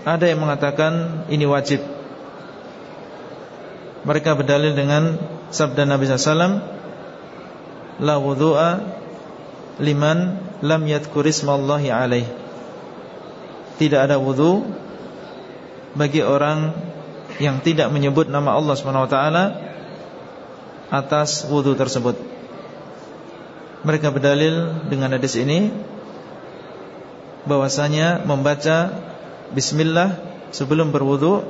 ada yang mengatakan ini wajib. Mereka berdalil dengan sabda Nabi SAW La wudu'a liman lam yadkurismallahi alaih Tidak ada wudu bagi orang yang tidak menyebut nama Allah SWT atas wudu tersebut. Mereka berdalil dengan hadis ini bahwasanya membaca bismillah sebelum berwudu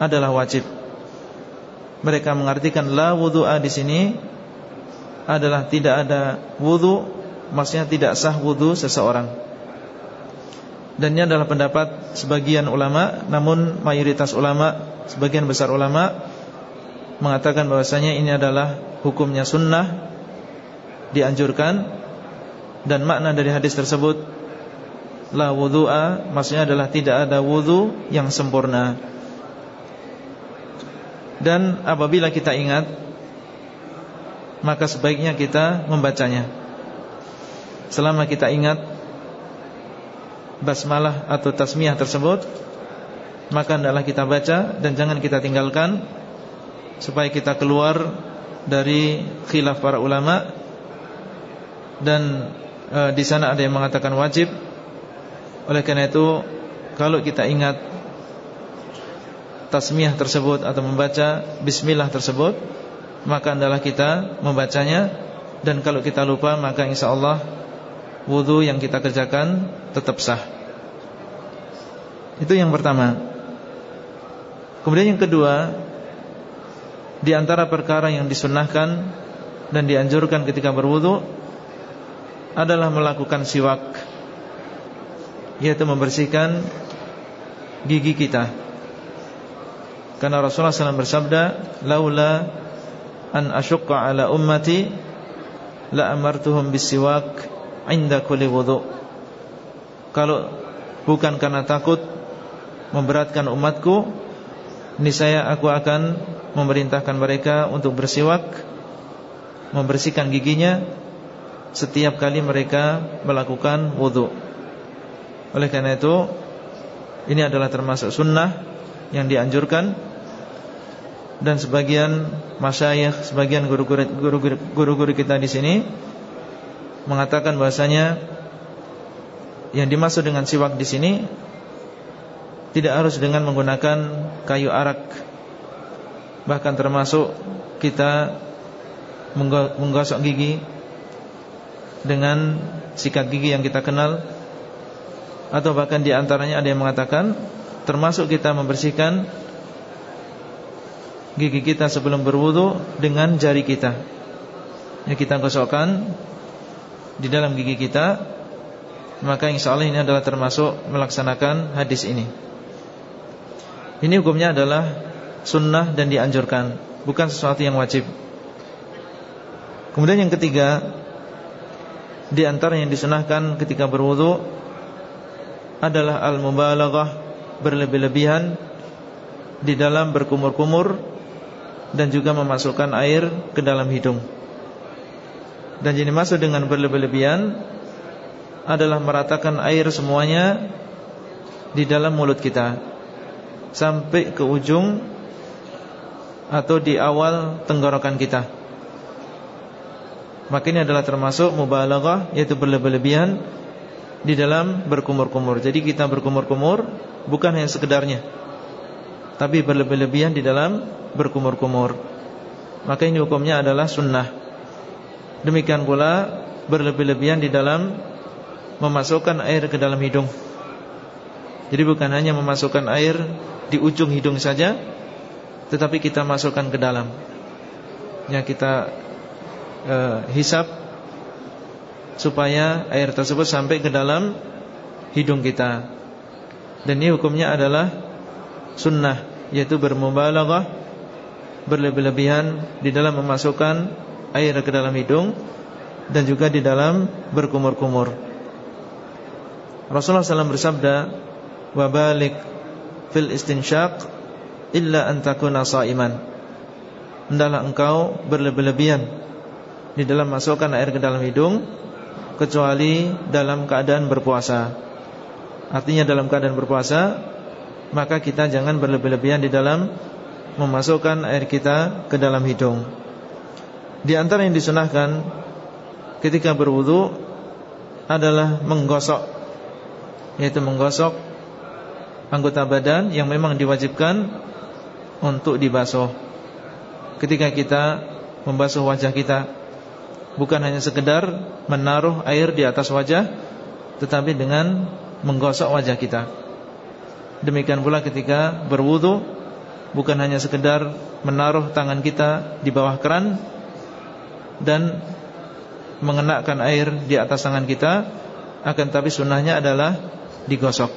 adalah wajib. Mereka mengartikan la wudu'a di sini adalah tidak ada wudu, maksudnya tidak sah wudu seseorang. Dan ini adalah pendapat sebagian ulama, namun mayoritas ulama, sebagian besar ulama mengatakan bahwasanya ini adalah hukumnya sunnah dianjurkan dan makna dari hadis tersebut la wudu'a maksudnya adalah tidak ada wudu yang sempurna. Dan apabila kita ingat maka sebaiknya kita membacanya. Selama kita ingat basmalah atau tasmiyah tersebut, maka hendaklah kita baca dan jangan kita tinggalkan supaya kita keluar dari khilaf para ulama dan e, di sana ada yang mengatakan wajib. Oleh karena itu, kalau kita ingat tasmiyah tersebut atau membaca bismillah tersebut, maka adalah kita membacanya dan kalau kita lupa maka insya Allah wudu yang kita kerjakan tetap sah. Itu yang pertama. Kemudian yang kedua, di antara perkara yang disunahkan dan dianjurkan ketika berwudu adalah melakukan siwak yaitu membersihkan gigi kita karena Rasulullah SAW bersabda laula an asyqa ala ummati la amartuhum bisiwak inda kulli wudu. Kalau bukan karena takut memberatkan umatku niscaya aku akan memerintahkan mereka untuk bersiwak membersihkan giginya setiap kali mereka melakukan wudhu Oleh karena itu Ini adalah termasuk sunnah Yang dianjurkan Dan sebagian masyayikh Sebagian guru-guru kita di sini Mengatakan bahasanya Yang dimaksud dengan siwak di sini Tidak harus dengan menggunakan Kayu arak. Bahkan termasuk Kita Menggosok gigi dengan sikat gigi yang kita kenal. Atau bahkan di antaranya ada yang mengatakan termasuk kita membersihkan gigi kita sebelum berwudu dengan jari kita. Yang kita gosokkan di dalam gigi kita maka insya Allah ini adalah termasuk melaksanakan hadis ini. Ini hukumnya adalah sunnah dan dianjurkan bukan sesuatu yang wajib. Kemudian yang ketiga di antara yang disunahkan ketika berwudu adalah al-mubalaghah berlebih-lebihan di dalam berkumur-kumur dan juga memasukkan air ke dalam hidung. Dan jadi masuk dengan berlebih-lebihan adalah meratakan air semuanya di dalam mulut kita sampai ke ujung atau di awal tenggorokan kita. Maka ini adalah termasuk mubalaghah yaitu berlebih-lebihan di dalam berkumur-kumur. Jadi kita berkumur-kumur bukan hanya sekedarnya tapi berlebih-lebihan di dalam berkumur-kumur. Maka ini hukumnya adalah sunnah. Demikian pula berlebih-lebihan di dalam memasukkan air ke dalam hidung. Jadi bukan hanya memasukkan air di ujung hidung saja tetapi kita masukkan ke dalam. Yang kita uh, hisap supaya air tersebut sampai ke dalam hidung kita. Dan ini hukumnya adalah sunnah yaitu bermubalaghah berlebih-lebihan di dalam memasukkan air ke dalam hidung dan juga di dalam berkumur-kumur. Rasulullah SAW bersabda, "Wabalik fil istinsyaq illa an takuna iman. Hendaklah engkau berlebih-lebihan di dalam masukkan air ke dalam hidung kecuali dalam keadaan berpuasa. Artinya dalam keadaan berpuasa maka kita jangan berlebih-lebihan di dalam memasukkan air kita ke dalam hidung. Di antara yang disunahkan ketika berwudu adalah menggosok yaitu menggosok anggota badan yang memang diwajibkan untuk dibasuh. Ketika kita membasuh wajah kita bukan hanya sekedar menaruh air di atas wajah tetapi dengan menggosok wajah kita. Demikian pula ketika berwudu bukan hanya sekedar menaruh tangan kita di bawah keran dan mengenakan air di atas tangan kita akan tapi sunnahnya adalah digosok.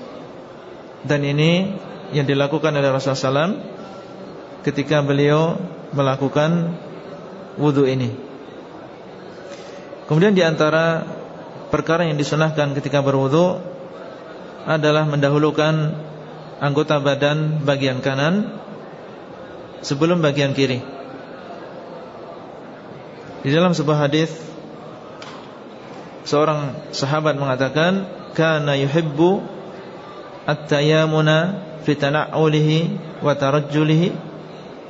Dan ini yang dilakukan oleh Rasulullah SAW ketika beliau melakukan wudu ini. Kemudian di antara perkara yang disunahkan ketika berwudu adalah mendahulukan anggota badan bagian kanan sebelum bagian kiri. Di dalam sebuah hadis seorang sahabat mengatakan kana yuhibbu at-tayammuna fi tana'ulihi wa tarajjulihi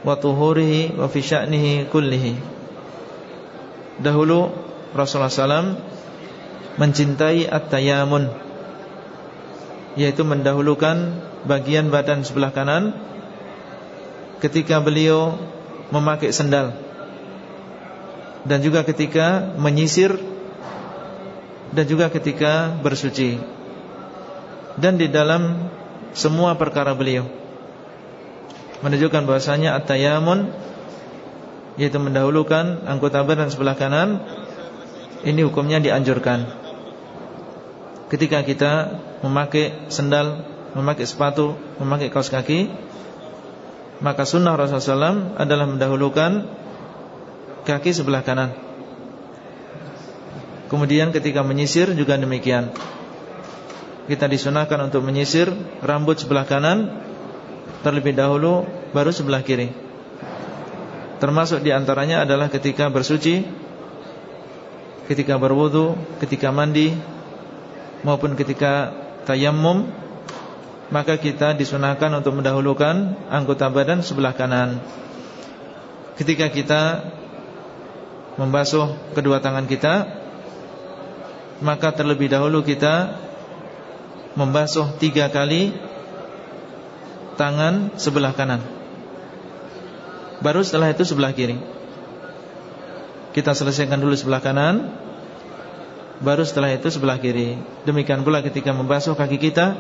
wa tuhurihi wa fi sya'nihi kullihi. Dahulu Rasulullah SAW mencintai at-tayamun yaitu mendahulukan bagian badan sebelah kanan ketika beliau memakai sendal dan juga ketika menyisir dan juga ketika bersuci. Dan di dalam semua perkara beliau menunjukkan bahwasanya at-tayamun yaitu mendahulukan anggota badan sebelah kanan ini hukumnya dianjurkan. Ketika kita memakai sendal Memakai sepatu Memakai kaos kaki Maka sunnah Rasulullah SAW adalah mendahulukan Kaki sebelah kanan. Kemudian ketika menyisir juga demikian. Kita disunahkan untuk menyisir Rambut sebelah kanan Terlebih dahulu baru sebelah kiri. Termasuk di antaranya adalah ketika bersuci ketika berwudu, ketika mandi maupun ketika tayammum maka kita disunahkan untuk mendahulukan anggota badan sebelah kanan. Ketika kita membasuh kedua tangan kita maka terlebih dahulu kita membasuh tiga kali tangan sebelah kanan. Baru setelah itu sebelah kiri. Kita selesaikan dulu sebelah kanan Baru setelah itu sebelah kiri. Demikian pula ketika membasuh kaki kita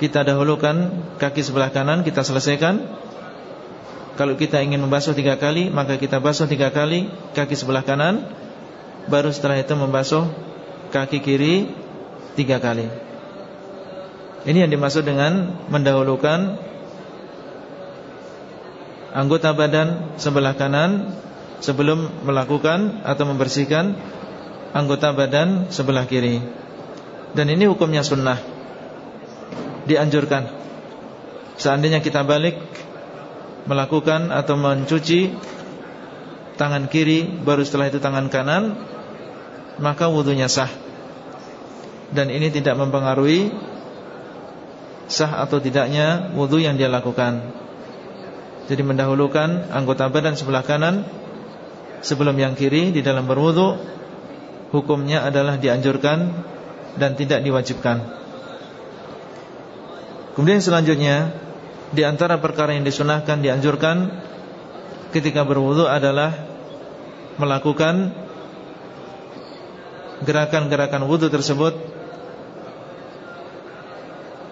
Kita dahulukan kaki sebelah kanan Kita selesaikan. Kalau kita ingin membasuh tiga kali Maka kita basuh tiga kali Kaki sebelah kanan. Baru setelah itu membasuh Kaki kiri Tiga kali. Ini yang dimaksud dengan Mendahulukan Anggota badan sebelah kanan sebelum melakukan atau membersihkan anggota badan sebelah kiri. Dan ini hukumnya sunnah. Dianjurkan. Seandainya kita balik melakukan atau mencuci tangan kiri baru setelah itu tangan kanan, maka wudhunya sah. Dan ini tidak mempengaruhi sah atau tidaknya wudhu yang dia lakukan. Jadi mendahulukan anggota badan sebelah kanan sebelum yang kiri di dalam berwudu hukumnya adalah dianjurkan dan tidak diwajibkan. Kemudian selanjutnya di antara perkara yang disunahkan dianjurkan ketika berwudu adalah melakukan gerakan-gerakan wudu tersebut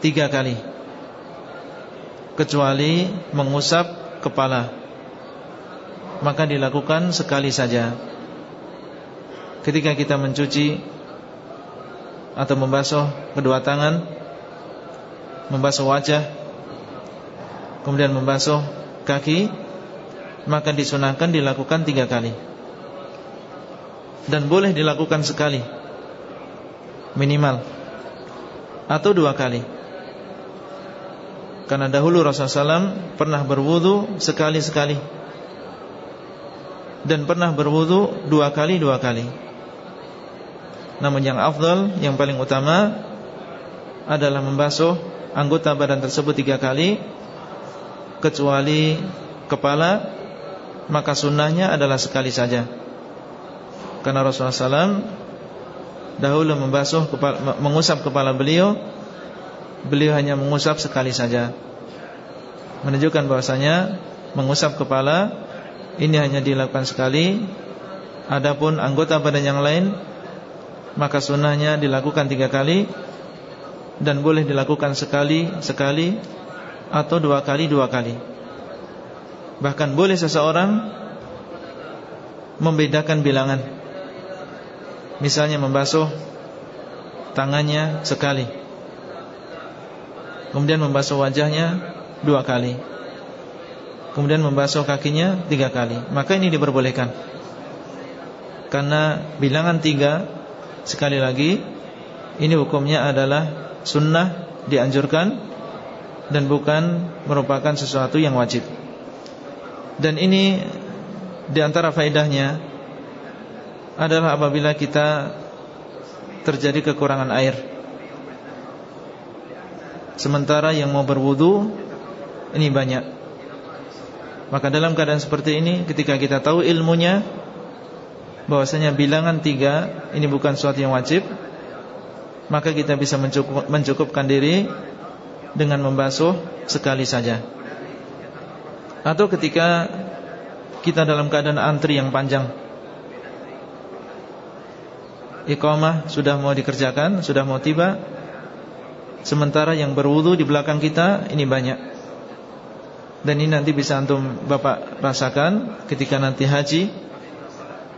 tiga kali kecuali mengusap kepala maka dilakukan sekali saja. Ketika kita mencuci atau membasuh kedua tangan, membasuh wajah, kemudian membasuh kaki, maka disunahkan dilakukan tiga kali. Dan boleh dilakukan sekali, minimal, atau dua kali. Karena dahulu Rasulullah SAW pernah berwudu sekali-sekali Dan pernah berwudu dua kali dua kali Namun yang afdal, yang paling utama Adalah membasuh anggota badan tersebut tiga kali Kecuali kepala Maka sunnahnya adalah sekali saja. Karena Rasulullah SAW Dahulu membasuh mengusap kepala beliau beliau hanya mengusap sekali saja. Menunjukkan bahwasanya Mengusap kepala Ini hanya dilakukan sekali. Adapun anggota badan yang lain Maka sunnahnya dilakukan tiga kali Dan boleh dilakukan sekali Sekali Atau dua kali dua kali. Bahkan boleh seseorang Membedakan bilangan. Misalnya membasuh Tangannya sekali. Kemudian membasuh wajahnya dua kali. Kemudian membasuh kakinya tiga kali. Maka ini diperbolehkan. Karena bilangan tiga Sekali lagi Ini hukumnya adalah sunnah Dianjurkan Dan bukan merupakan sesuatu yang wajib. Dan ini Di antara faedahnya Adalah apabila kita Terjadi kekurangan air. Sementara yang mau berwudu Ini banyak. Maka dalam keadaan seperti ini Ketika kita tahu ilmunya bahwasanya bilangan tiga Ini bukan suatu yang wajib Maka kita bisa mencukup, mencukupkan diri Dengan membasuh Sekali saja. Atau ketika Kita dalam keadaan antri yang panjang. Iqamah sudah mau dikerjakan Sudah mau tiba. Sementara yang berwudu di belakang kita ini banyak. Dan ini nanti bisa antum Bapak rasakan ketika nanti haji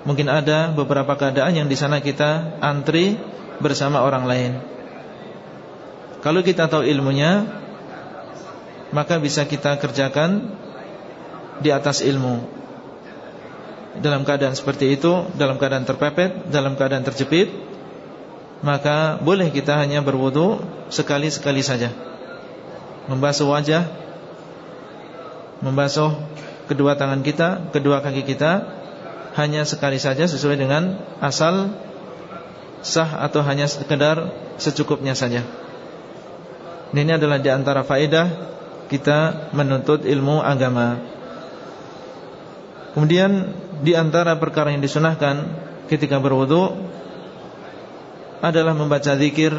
Mungkin ada beberapa keadaan yang di sana kita antri bersama orang lain Kalau kita tahu ilmunya Maka bisa kita kerjakan di atas ilmu Dalam keadaan seperti itu Dalam keadaan terpepet Dalam keadaan terjepit maka boleh kita hanya berwudu sekali-sekali saja. Membasuh wajah, membasuh kedua tangan kita, kedua kaki kita hanya sekali saja sesuai dengan asal sah atau hanya sekedar secukupnya saja. Ini adalah di antara faedah kita menuntut ilmu agama. Kemudian di antara perkara yang disunahkan ketika berwudu adalah membaca zikir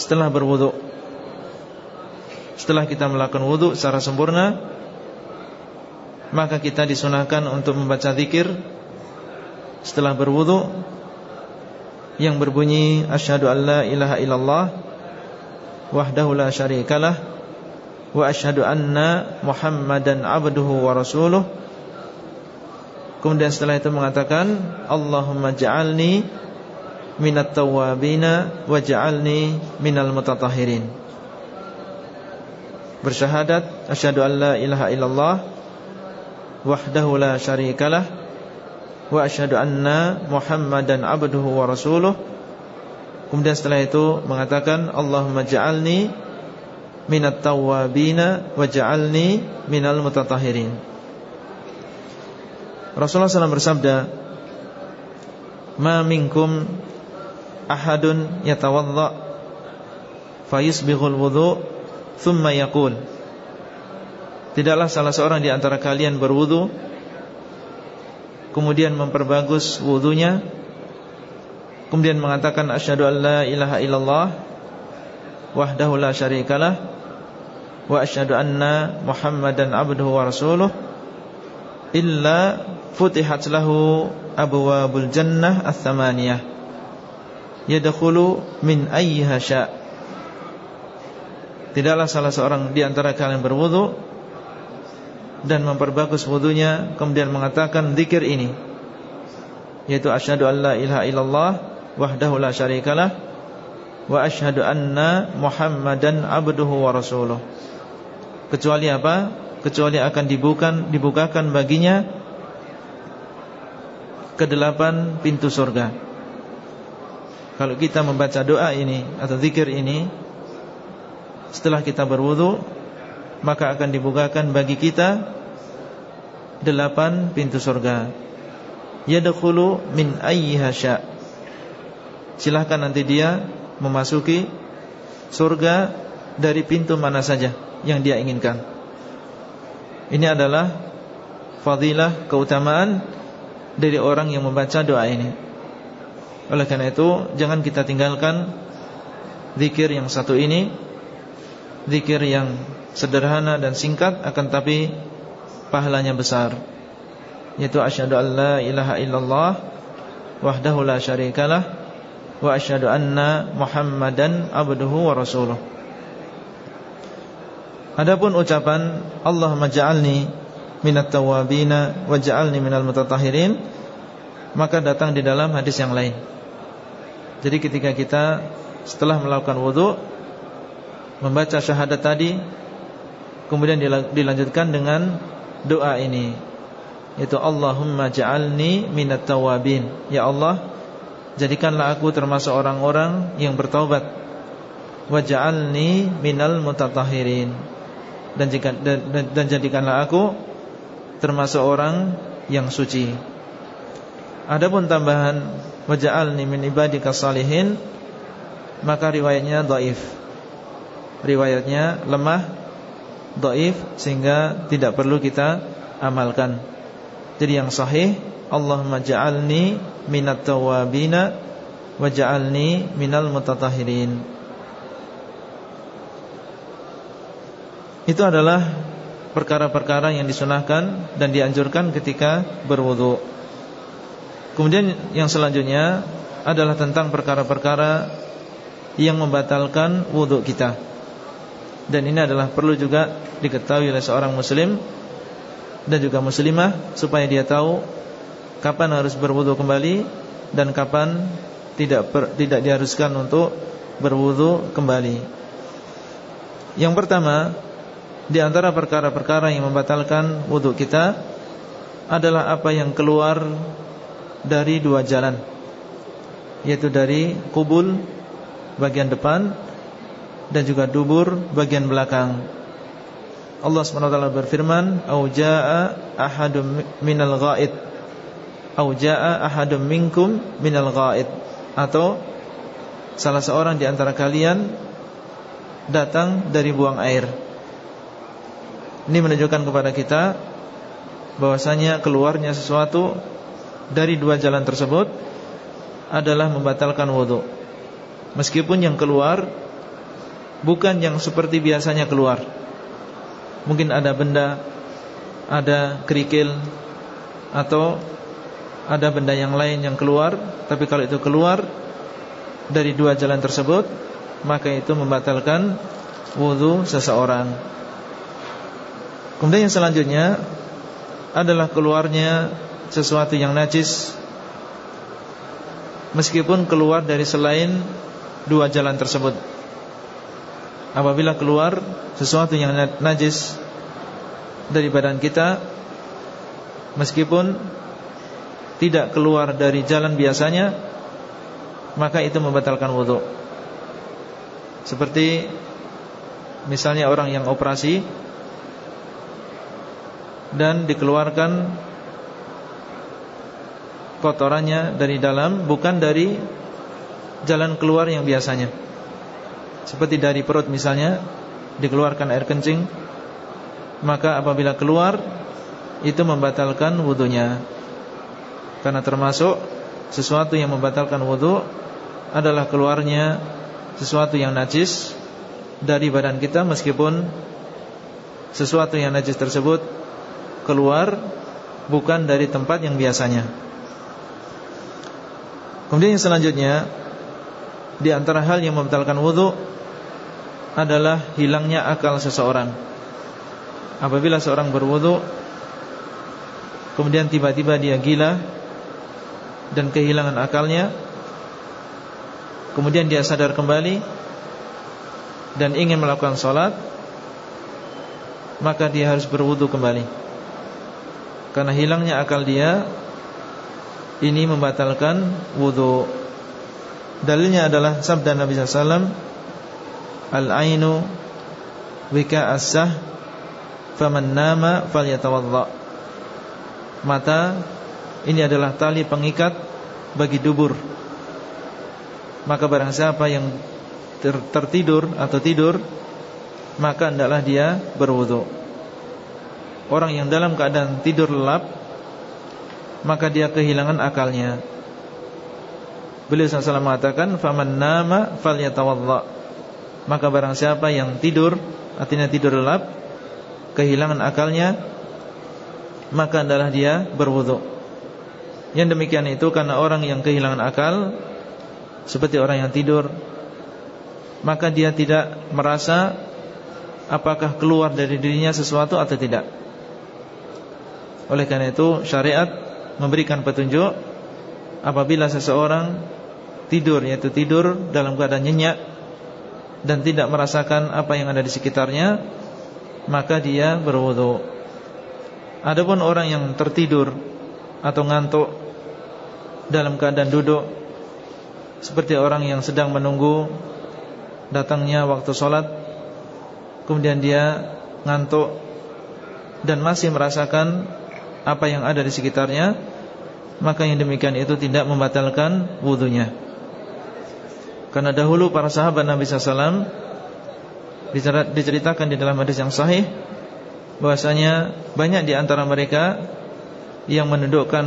setelah berwudu. Setelah kita melakukan wudu secara sempurna, maka kita disunahkan untuk membaca zikir setelah berwudu yang berbunyi asyhadu alla ilaha illallah wahdahu la syarikalah wa asyhadu anna muhammadan abduhu wa rasuluh. Kemudian setelah itu mengatakan Allahumma ja'alni minat tawabina waj'alni minal mutatahirin. Bersyahadat asyhadu an la ilaha illallah la syarikalah wa asyhadu anna muhammadan abduhu wa rasuluh kemudian setelah itu mengatakan Allahumma ja'alni minat tawabina waj'alni minal mutatahirin. Rasulullah SAW bersabda Ma minkum ahadun yatawadda fayusbighul wudu thumma yaqul Tidaklah salah seorang di antara kalian berwudu kemudian memperbagus wudunya kemudian mengatakan asyhadu an la ilaha illallah wahdahu la syarikalah wa asyhadu anna muhammadan abduhu wa rasuluh illa futihat lahu abwabul jannah ats-tsamaniyah yadkhulu min ayyiha Tidaklah salah seorang di antara kalian berwudu dan memperbagus wudunya kemudian mengatakan zikir ini. Yaitu asyhadu an la ilaha illallah Wahdahu la syarikalah Wa asyhadu anna muhammadan abduhu wa rasuluh. Kecuali apa? Kecuali akan dibukakan, dibukakan baginya Kedelapan pintu surga. Kalau kita membaca doa ini Atau zikir ini Setelah kita berwudu Maka akan dibukakan bagi kita Delapan pintu surga. Yadkhulu min ayyiha sya' Silahkan nanti dia memasuki surga dari pintu mana saja yang dia inginkan. Ini adalah fadilah keutamaan dari orang yang membaca doa ini. Oleh karena itu, jangan kita tinggalkan zikir yang satu ini, zikir yang sederhana dan singkat akan tapi pahalanya besar. Yaitu asyhadu alla ilaha illallah wahdahu la syarikalah wa asyhadu anna Muhammadan abduhu wa rasuluh. Adapun ucapan Allahumma ja'alni minat tawabina waj'alni minal mutatahirin maka datang di dalam hadis yang lain. Jadi ketika kita setelah melakukan wudu membaca syahadat tadi kemudian dilanjutkan dengan doa ini yaitu Allahumma ja'alni minat tawabin ya Allah jadikanlah aku termasuk orang-orang yang bertaubat waj'alni minal mutatahirin dan jika dan, dan jadikanlah aku termasuk orang yang suci. Adapun tambahan waja'alni min ibadika salihin maka riwayatnya dhaif. Riwayatnya lemah, dhaif sehingga tidak perlu kita amalkan. Jadi yang sahih Allahumma ja'alni minat tawabina waj'alni minal mutatahhirin. Itu adalah perkara-perkara yang disunahkan dan dianjurkan ketika berwudu. Kemudian yang selanjutnya adalah tentang perkara-perkara yang membatalkan wudu kita. Dan ini adalah perlu juga diketahui oleh seorang muslim dan juga muslimah supaya dia tahu kapan harus berwudu kembali dan kapan tidak per, tidak diharuskan untuk berwudu kembali. Yang pertama di antara perkara-perkara yang membatalkan wudhu kita adalah apa yang keluar dari dua jalan Yaitu dari kubul bagian depan Dan juga dubur bagian belakang. Allah SWT berfirman Au ja'a ahadum minal ghaid. Au ja'a ahadum minkum minal ghaid. Atau Salah seorang di antara kalian Datang dari buang air. Ini menunjukkan kepada kita bahwasanya keluarnya sesuatu dari dua jalan tersebut adalah membatalkan wudhu. Meskipun yang keluar bukan yang seperti biasanya keluar. Mungkin ada benda, ada kerikil atau ada benda yang lain yang keluar, tapi kalau itu keluar dari dua jalan tersebut, maka itu membatalkan wudhu seseorang. Kemudian yang selanjutnya adalah keluarnya sesuatu yang najis meskipun keluar dari selain dua jalan tersebut. Apabila keluar sesuatu yang najis dari badan kita meskipun tidak keluar dari jalan biasanya maka itu membatalkan wudhu Seperti misalnya orang yang operasi dan dikeluarkan kotorannya dari dalam bukan dari jalan keluar yang biasanya. Seperti dari perut misalnya dikeluarkan air kencing, maka apabila keluar itu membatalkan wudhunya. Karena termasuk sesuatu yang membatalkan wudhu adalah keluarnya sesuatu yang najis dari badan kita meskipun sesuatu yang najis tersebut keluar bukan dari tempat yang biasanya. Kemudian yang selanjutnya di antara hal yang membatalkan wudhu adalah hilangnya akal seseorang. Apabila seorang berwudhu kemudian tiba-tiba dia gila dan kehilangan akalnya Kemudian dia sadar kembali Dan ingin melakukan sholat Maka dia harus berwudu kembali Karena hilangnya akal dia Ini membatalkan wudu Dalilnya adalah sabda Nabi SAW Al-ainu Wika as-sah Faman nama falyatawadda. Mata Ini adalah tali pengikat Bagi dubur. Maka barang siapa yang ter tertidur atau tidur Maka hendaklah dia berwudu. Orang yang dalam keadaan tidur lelap Maka dia kehilangan akalnya Beliau SAW mengatakan Faman nama fal yatawadda Maka barang siapa yang tidur Artinya tidur lelap Kehilangan akalnya Maka adalah dia berwudu. Yang demikian itu karena orang yang kehilangan akal seperti orang yang tidur maka dia tidak merasa apakah keluar dari dirinya sesuatu atau tidak. Oleh karena itu syariat memberikan petunjuk apabila seseorang tidur yaitu tidur dalam keadaan nyenyak dan tidak merasakan apa yang ada di sekitarnya maka dia berwudu. Adapun orang yang tertidur atau ngantuk dalam keadaan duduk seperti orang yang sedang menunggu Datangnya waktu sholat Kemudian dia ngantuk Dan masih merasakan Apa yang ada di sekitarnya Maka yang demikian itu tidak membatalkan wudhunya Karena dahulu para sahabat Nabi SAW Diceritakan di dalam hadis yang sahih bahwasanya banyak di antara mereka Yang menundukkan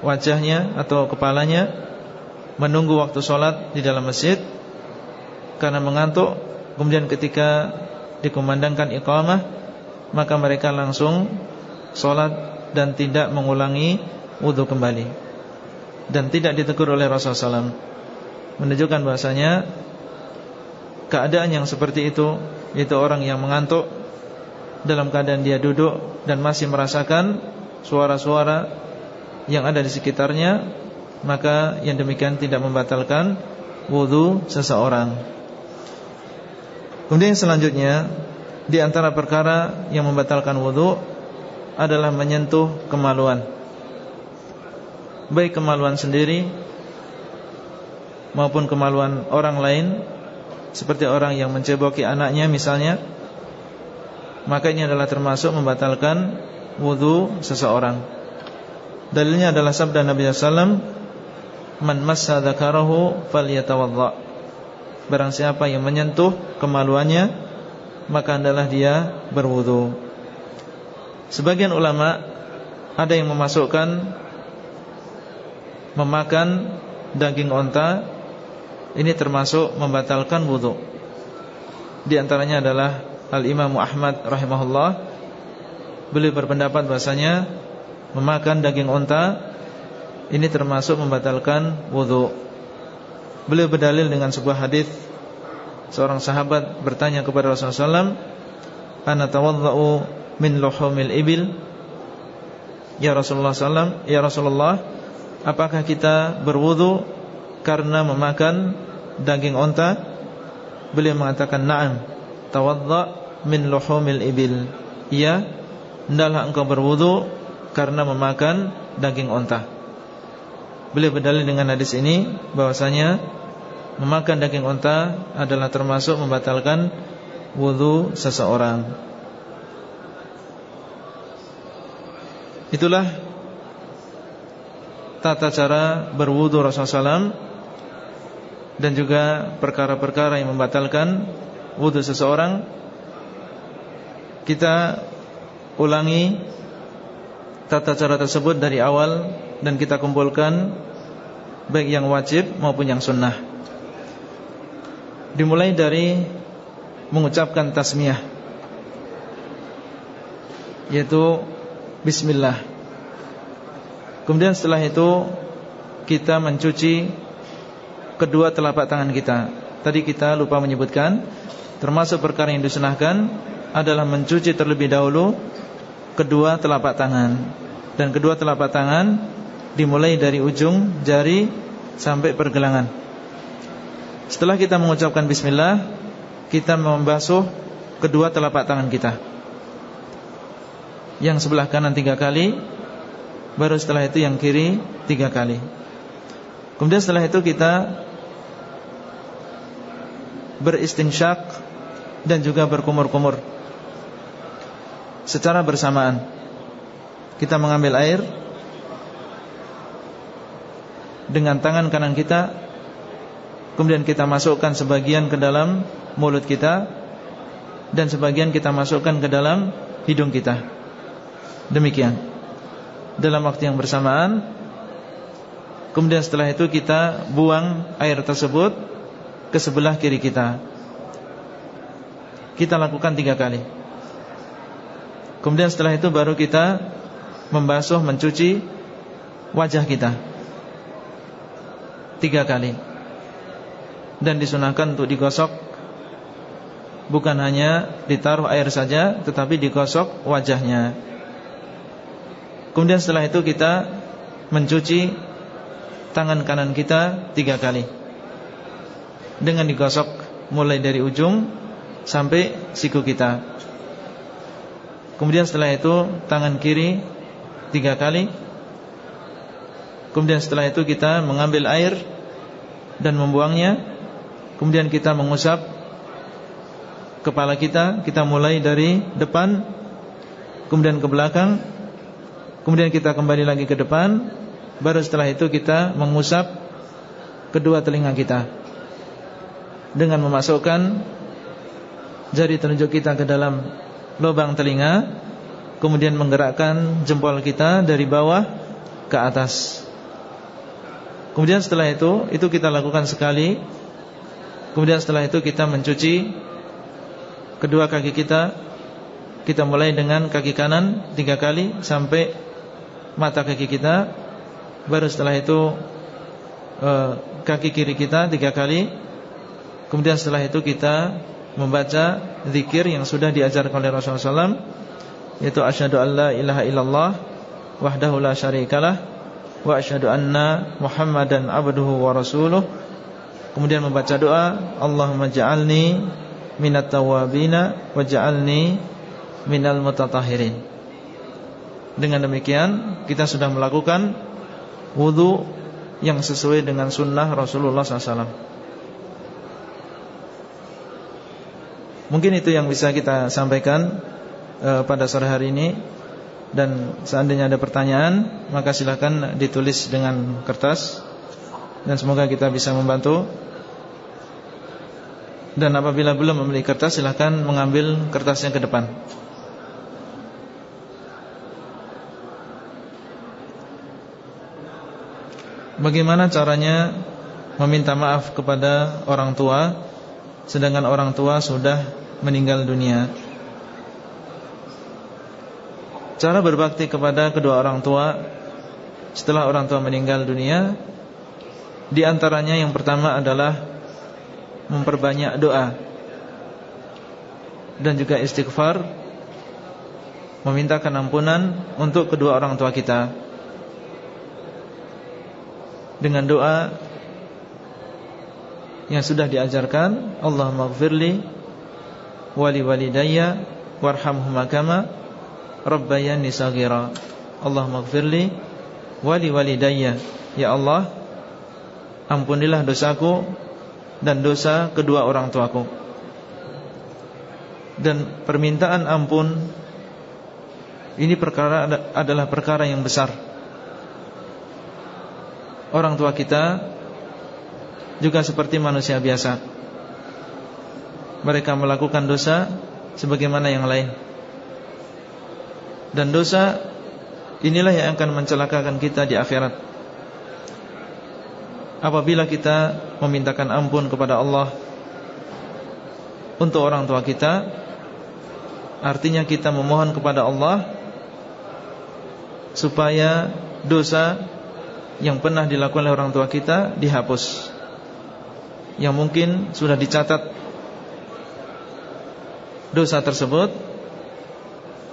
wajahnya Atau kepalanya menunggu waktu sholat di dalam masjid karena mengantuk. Kemudian ketika dikumandangkan iqamah, maka mereka langsung sholat dan tidak mengulangi wudhu kembali dan tidak ditegur oleh Rasulullah SAW menunjukkan bahasanya keadaan yang seperti itu yaitu orang yang mengantuk dalam keadaan dia duduk dan masih merasakan suara-suara yang ada di sekitarnya maka yang demikian tidak membatalkan wudhu seseorang. Kemudian selanjutnya di antara perkara yang membatalkan wudhu adalah menyentuh kemaluan, baik kemaluan sendiri maupun kemaluan orang lain, seperti orang yang menceboki anaknya misalnya, maka ini adalah termasuk membatalkan wudhu seseorang. Dalilnya adalah sabda Nabi Wasallam man massa dzakarahu falyatawadda. Barang siapa yang menyentuh kemaluannya maka adalah dia berwudu. Sebagian ulama ada yang memasukkan memakan daging onta ini termasuk membatalkan wudu. Di antaranya adalah Al-Imam Ahmad rahimahullah. Beliau berpendapat bahasanya memakan daging onta ini termasuk membatalkan wudhu Beliau berdalil dengan sebuah hadis. Seorang sahabat bertanya kepada Rasulullah SAW Ana tawadda'u min luhumil ibil? Ya Rasulullah SAW Ya Rasulullah Apakah kita berwudhu Karena memakan daging onta Beliau mengatakan Na'am Tawadda' min luhumil ibil Ya Hendaklah engkau berwudhu Karena memakan daging onta Beliau berdalil dengan hadis ini bahwasanya memakan daging unta adalah termasuk membatalkan wudhu seseorang. Itulah tata cara berwudhu Rasulullah SAW dan juga perkara-perkara yang membatalkan wudhu seseorang. Kita ulangi tata cara tersebut dari awal dan kita kumpulkan baik yang wajib maupun yang sunnah. Dimulai dari mengucapkan tasmiyah yaitu bismillah. Kemudian setelah itu kita mencuci kedua telapak tangan kita. Tadi kita lupa menyebutkan termasuk perkara yang disunahkan adalah mencuci terlebih dahulu kedua telapak tangan. Dan kedua telapak tangan Dimulai dari ujung jari Sampai pergelangan. Setelah kita mengucapkan bismillah Kita membasuh Kedua telapak tangan kita. Yang sebelah kanan tiga kali Baru setelah itu yang kiri tiga kali. Kemudian setelah itu kita Beristinsyak Dan juga berkumur-kumur. Secara bersamaan Kita mengambil air Dengan tangan kanan kita Kemudian kita masukkan sebagian ke dalam mulut kita Dan sebagian kita masukkan ke dalam hidung kita. Demikian. Dalam waktu yang bersamaan Kemudian setelah itu kita buang air tersebut Ke sebelah kiri kita. Kita lakukan tiga kali. Kemudian setelah itu baru kita Membasuh, mencuci Wajah kita. Tiga kali. Dan disunahkan untuk digosok. Bukan hanya ditaruh air saja Tetapi digosok wajahnya. Kemudian setelah itu kita Mencuci Tangan kanan kita tiga kali Dengan digosok Mulai dari ujung Sampai siku kita Kemudian setelah itu tangan kiri tiga kali. Kemudian setelah itu kita mengambil air dan membuangnya. Kemudian kita mengusap kepala kita. Kita mulai dari depan, kemudian ke belakang, kemudian kita kembali lagi ke depan. Baru setelah itu kita mengusap kedua telinga kita dengan memasukkan jari telunjuk kita ke dalam lubang telinga Kemudian menggerakkan jempol kita dari bawah ke atas. Kemudian setelah itu Itu kita lakukan sekali. Kemudian setelah itu kita mencuci Kedua kaki kita. Kita mulai dengan kaki kanan Tiga kali sampai Mata kaki kita. Baru setelah itu eh, Kaki kiri kita tiga kali Kemudian setelah itu kita membaca zikir yang sudah diajarkan oleh Rasulullah SAW yaitu asyhadu alla ilaha illallah wahdahu la syarikalah wa asyhadu anna muhammadan abduhu wa rasuluh. Kemudian membaca doa Allahumma ja'alni minat tawabina wa ja'alni minal mutatahirin dengan demikian kita sudah melakukan wudu yang sesuai dengan sunnah Rasulullah SAW Mungkin itu yang bisa kita sampaikan uh, pada sore hari ini dan seandainya ada pertanyaan maka silakan ditulis dengan kertas dan semoga kita bisa membantu. Dan apabila belum memiliki kertas silahkan mengambil kertasnya ke depan. Bagaimana caranya meminta maaf kepada orang tua sedangkan orang tua sudah meninggal dunia. Cara berbakti kepada kedua orang tua Setelah orang tua meninggal dunia Di antaranya yang pertama adalah Memperbanyak doa Dan juga istighfar Memintakan ampunan Untuk kedua orang tua kita. Dengan doa Yang sudah diajarkan Allah maghfirli wali walidayya warhamhuma kama rabbayani saghira. Allahumma ighfirli wali walidayya. Ya Allah ampunilah dosaku dan dosa kedua orang tuaku. Dan permintaan ampun ini perkara adalah perkara yang besar. Orang tua kita juga seperti manusia biasa mereka melakukan dosa sebagaimana yang lain. Dan dosa inilah yang akan mencelakakan kita di akhirat. Apabila kita memintakan ampun kepada Allah untuk orang tua kita, artinya kita memohon kepada Allah supaya dosa yang pernah dilakukan oleh orang tua kita dihapus. Yang mungkin sudah dicatat dosa tersebut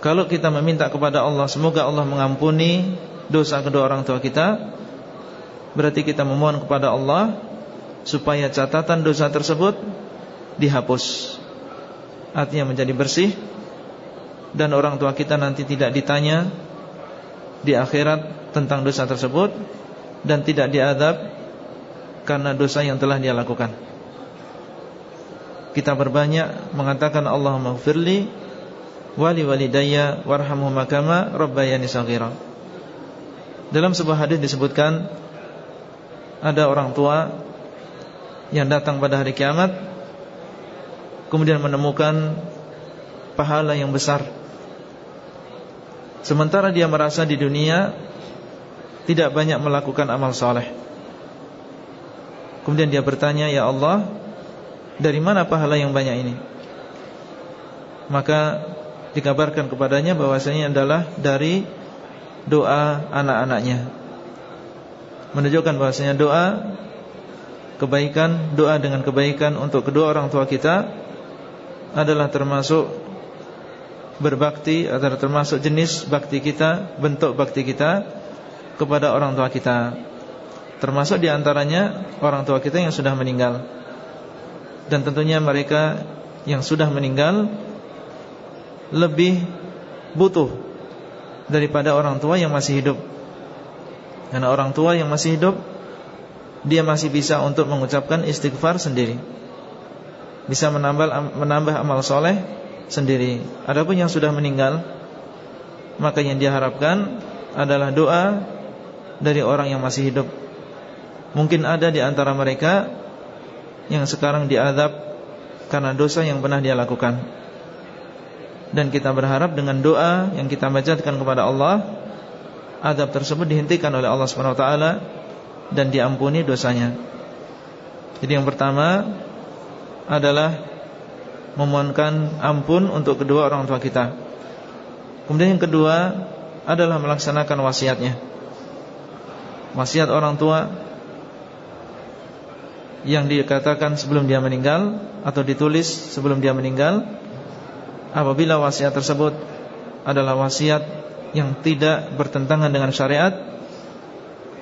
Kalau kita meminta kepada Allah Semoga Allah mengampuni dosa kedua orang tua kita Berarti kita memohon kepada Allah Supaya catatan dosa tersebut Dihapus. Artinya menjadi bersih Dan orang tua kita nanti tidak ditanya Di akhirat Tentang dosa tersebut Dan tidak diadab Karena dosa yang telah dia lakukan Kita berbanyak Mengatakan Allahumma gfirli Wali walidayya Warhamhumma kama Rabbayani saghira. Dalam sebuah hadis disebutkan ada orang tua yang datang pada hari kiamat kemudian menemukan pahala yang besar. Sementara dia merasa di dunia tidak banyak melakukan amal soleh kemudian dia bertanya ya Allah dari mana pahala yang banyak ini maka dikabarkan kepadanya bahwasanya adalah dari doa anak-anaknya menunjukkan bahwasanya doa kebaikan, doa dengan kebaikan untuk kedua orang tua kita adalah termasuk berbakti adalah termasuk jenis bakti kita, bentuk bakti kita kepada orang tua kita. Termasuk di antaranya orang tua kita yang sudah meninggal. Dan tentunya mereka yang sudah meninggal lebih butuh daripada orang tua yang masih hidup. Karena orang tua yang masih hidup Dia masih bisa untuk mengucapkan istighfar sendiri. Bisa menambah, menambah amal soleh sendiri. Adapun yang sudah meninggal Maka yang diharapkan adalah doa Dari orang yang masih hidup. Mungkin ada di antara mereka Yang sekarang diadab Karena dosa yang pernah dia lakukan Dan kita berharap dengan doa Yang kita bacakan kepada Allah adab tersebut dihentikan oleh Allah taala dan diampuni dosanya. Jadi yang pertama adalah memohonkan ampun untuk kedua orang tua kita. Kemudian yang kedua adalah melaksanakan wasiatnya. Wasiat orang tua yang dikatakan sebelum dia meninggal atau ditulis sebelum dia meninggal apabila wasiat tersebut adalah wasiat yang tidak bertentangan dengan syariat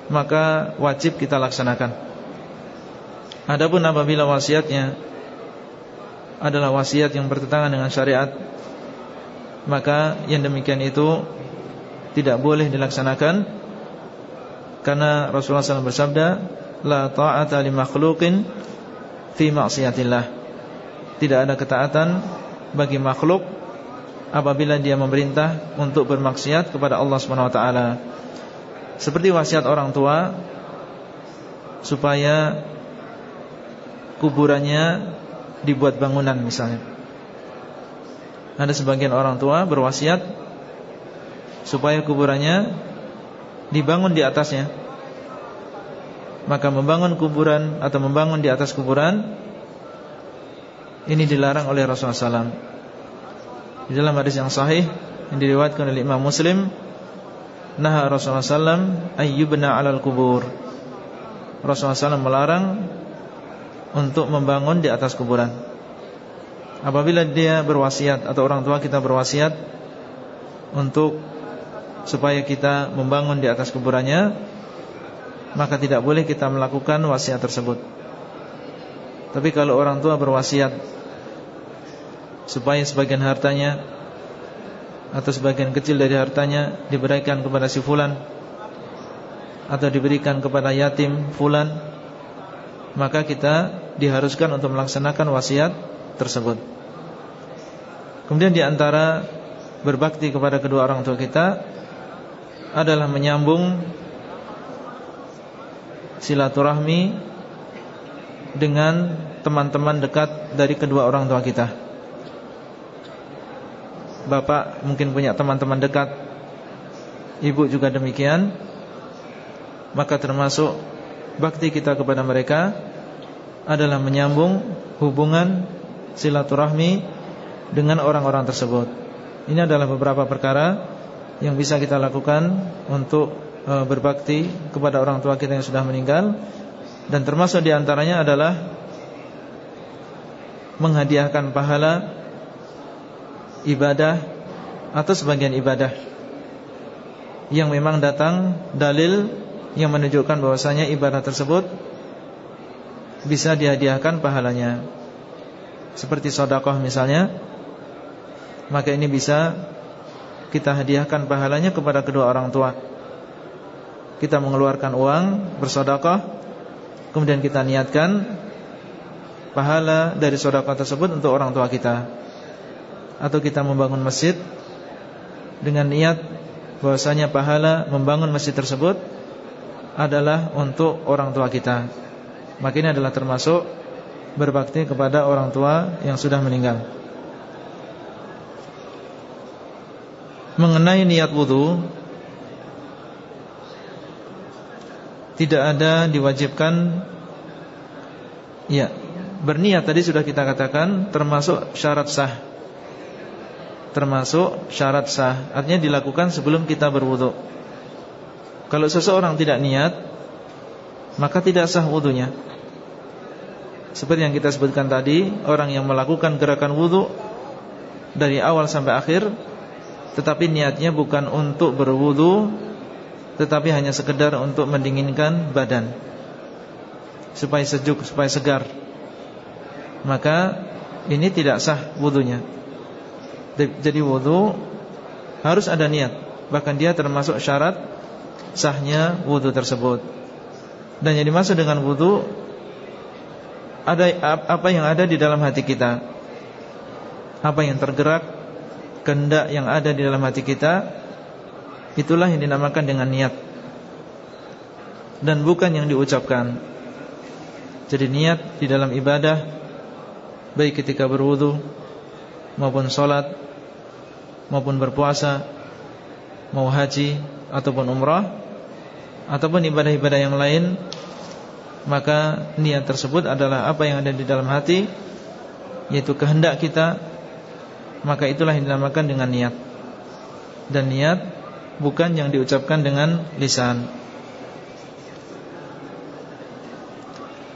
maka wajib kita laksanakan. Adapun apabila wasiatnya adalah wasiat yang bertentangan dengan syariat maka yang demikian itu tidak boleh dilaksanakan karena Rasulullah SAW bersabda la ta'ata li makhluqin fi maksiatillah tidak ada ketaatan bagi makhluk apabila dia memerintah untuk bermaksiat kepada Allah SWT Seperti wasiat orang tua supaya kuburannya dibuat bangunan misalnya. Ada sebagian orang tua berwasiat supaya kuburannya dibangun di atasnya. Maka membangun kuburan atau membangun di atas kuburan ini dilarang oleh Rasulullah SAW. Di dalam hadis yang sahih yang diriwayatkan oleh Imam Muslim, nah Rasulullah SAW ayyubna 'alal kubur. Rasulullah SAW melarang untuk membangun di atas kuburan. Apabila dia berwasiat atau orang tua kita berwasiat untuk supaya kita membangun di atas kuburannya, maka tidak boleh kita melakukan wasiat tersebut. Tapi kalau orang tua berwasiat supaya sebagian hartanya atau sebagian kecil dari hartanya diberikan kepada si fulan atau diberikan kepada yatim fulan maka kita diharuskan untuk melaksanakan wasiat tersebut. Kemudian di antara berbakti kepada kedua orang tua kita adalah menyambung silaturahmi dengan teman-teman dekat dari kedua orang tua kita. Bapak mungkin punya teman-teman dekat Ibu juga demikian Maka termasuk Bakti kita kepada mereka Adalah menyambung Hubungan silaturahmi Dengan orang-orang tersebut Ini adalah beberapa perkara Yang bisa kita lakukan Untuk berbakti Kepada orang tua kita yang sudah meninggal Dan termasuk di antaranya adalah Menghadiahkan pahala ibadah atau sebagian ibadah yang memang datang dalil yang menunjukkan bahwasanya ibadah tersebut bisa dihadiahkan pahalanya. Seperti sodakoh misalnya, maka ini bisa kita hadiahkan pahalanya kepada kedua orang tua. Kita mengeluarkan uang bersodakoh, kemudian kita niatkan pahala dari sodakoh tersebut untuk orang tua kita. Atau kita membangun masjid dengan niat bahwasanya pahala membangun masjid tersebut adalah untuk orang tua kita. Maka adalah termasuk berbakti kepada orang tua yang sudah meninggal. Mengenai niat wudhu Tidak ada diwajibkan. Ya Berniat tadi sudah kita katakan Termasuk syarat sah. Termasuk syarat sah. Artinya dilakukan sebelum kita berwudhu. Kalau seseorang tidak niat Maka tidak sah wudhunya. Seperti yang kita sebutkan tadi Orang yang melakukan gerakan wudhu Dari awal sampai akhir tetapi niatnya bukan untuk berwudu Tetapi hanya sekedar untuk mendinginkan badan. Supaya sejuk, supaya segar. Maka ini tidak sah wudunya. Jadi wudu harus ada niat. Bahkan dia termasuk syarat sahnya wudu tersebut. Dan yang dimaksud dengan wudu ada apa yang ada di dalam hati kita? Apa yang tergerak? Kehendak yang ada di dalam hati kita Itulah yang dinamakan dengan niat. Dan bukan yang diucapkan. Jadi niat di dalam ibadah Baik ketika berwudu Maupun sholat Maupun berpuasa Mau haji Ataupun umrah Ataupun ibadah-ibadah yang lain Maka niat tersebut adalah apa yang ada di dalam hati Yaitu kehendak kita maka itulah yang dinamakan dengan niat. Dan niat bukan yang diucapkan dengan lisan.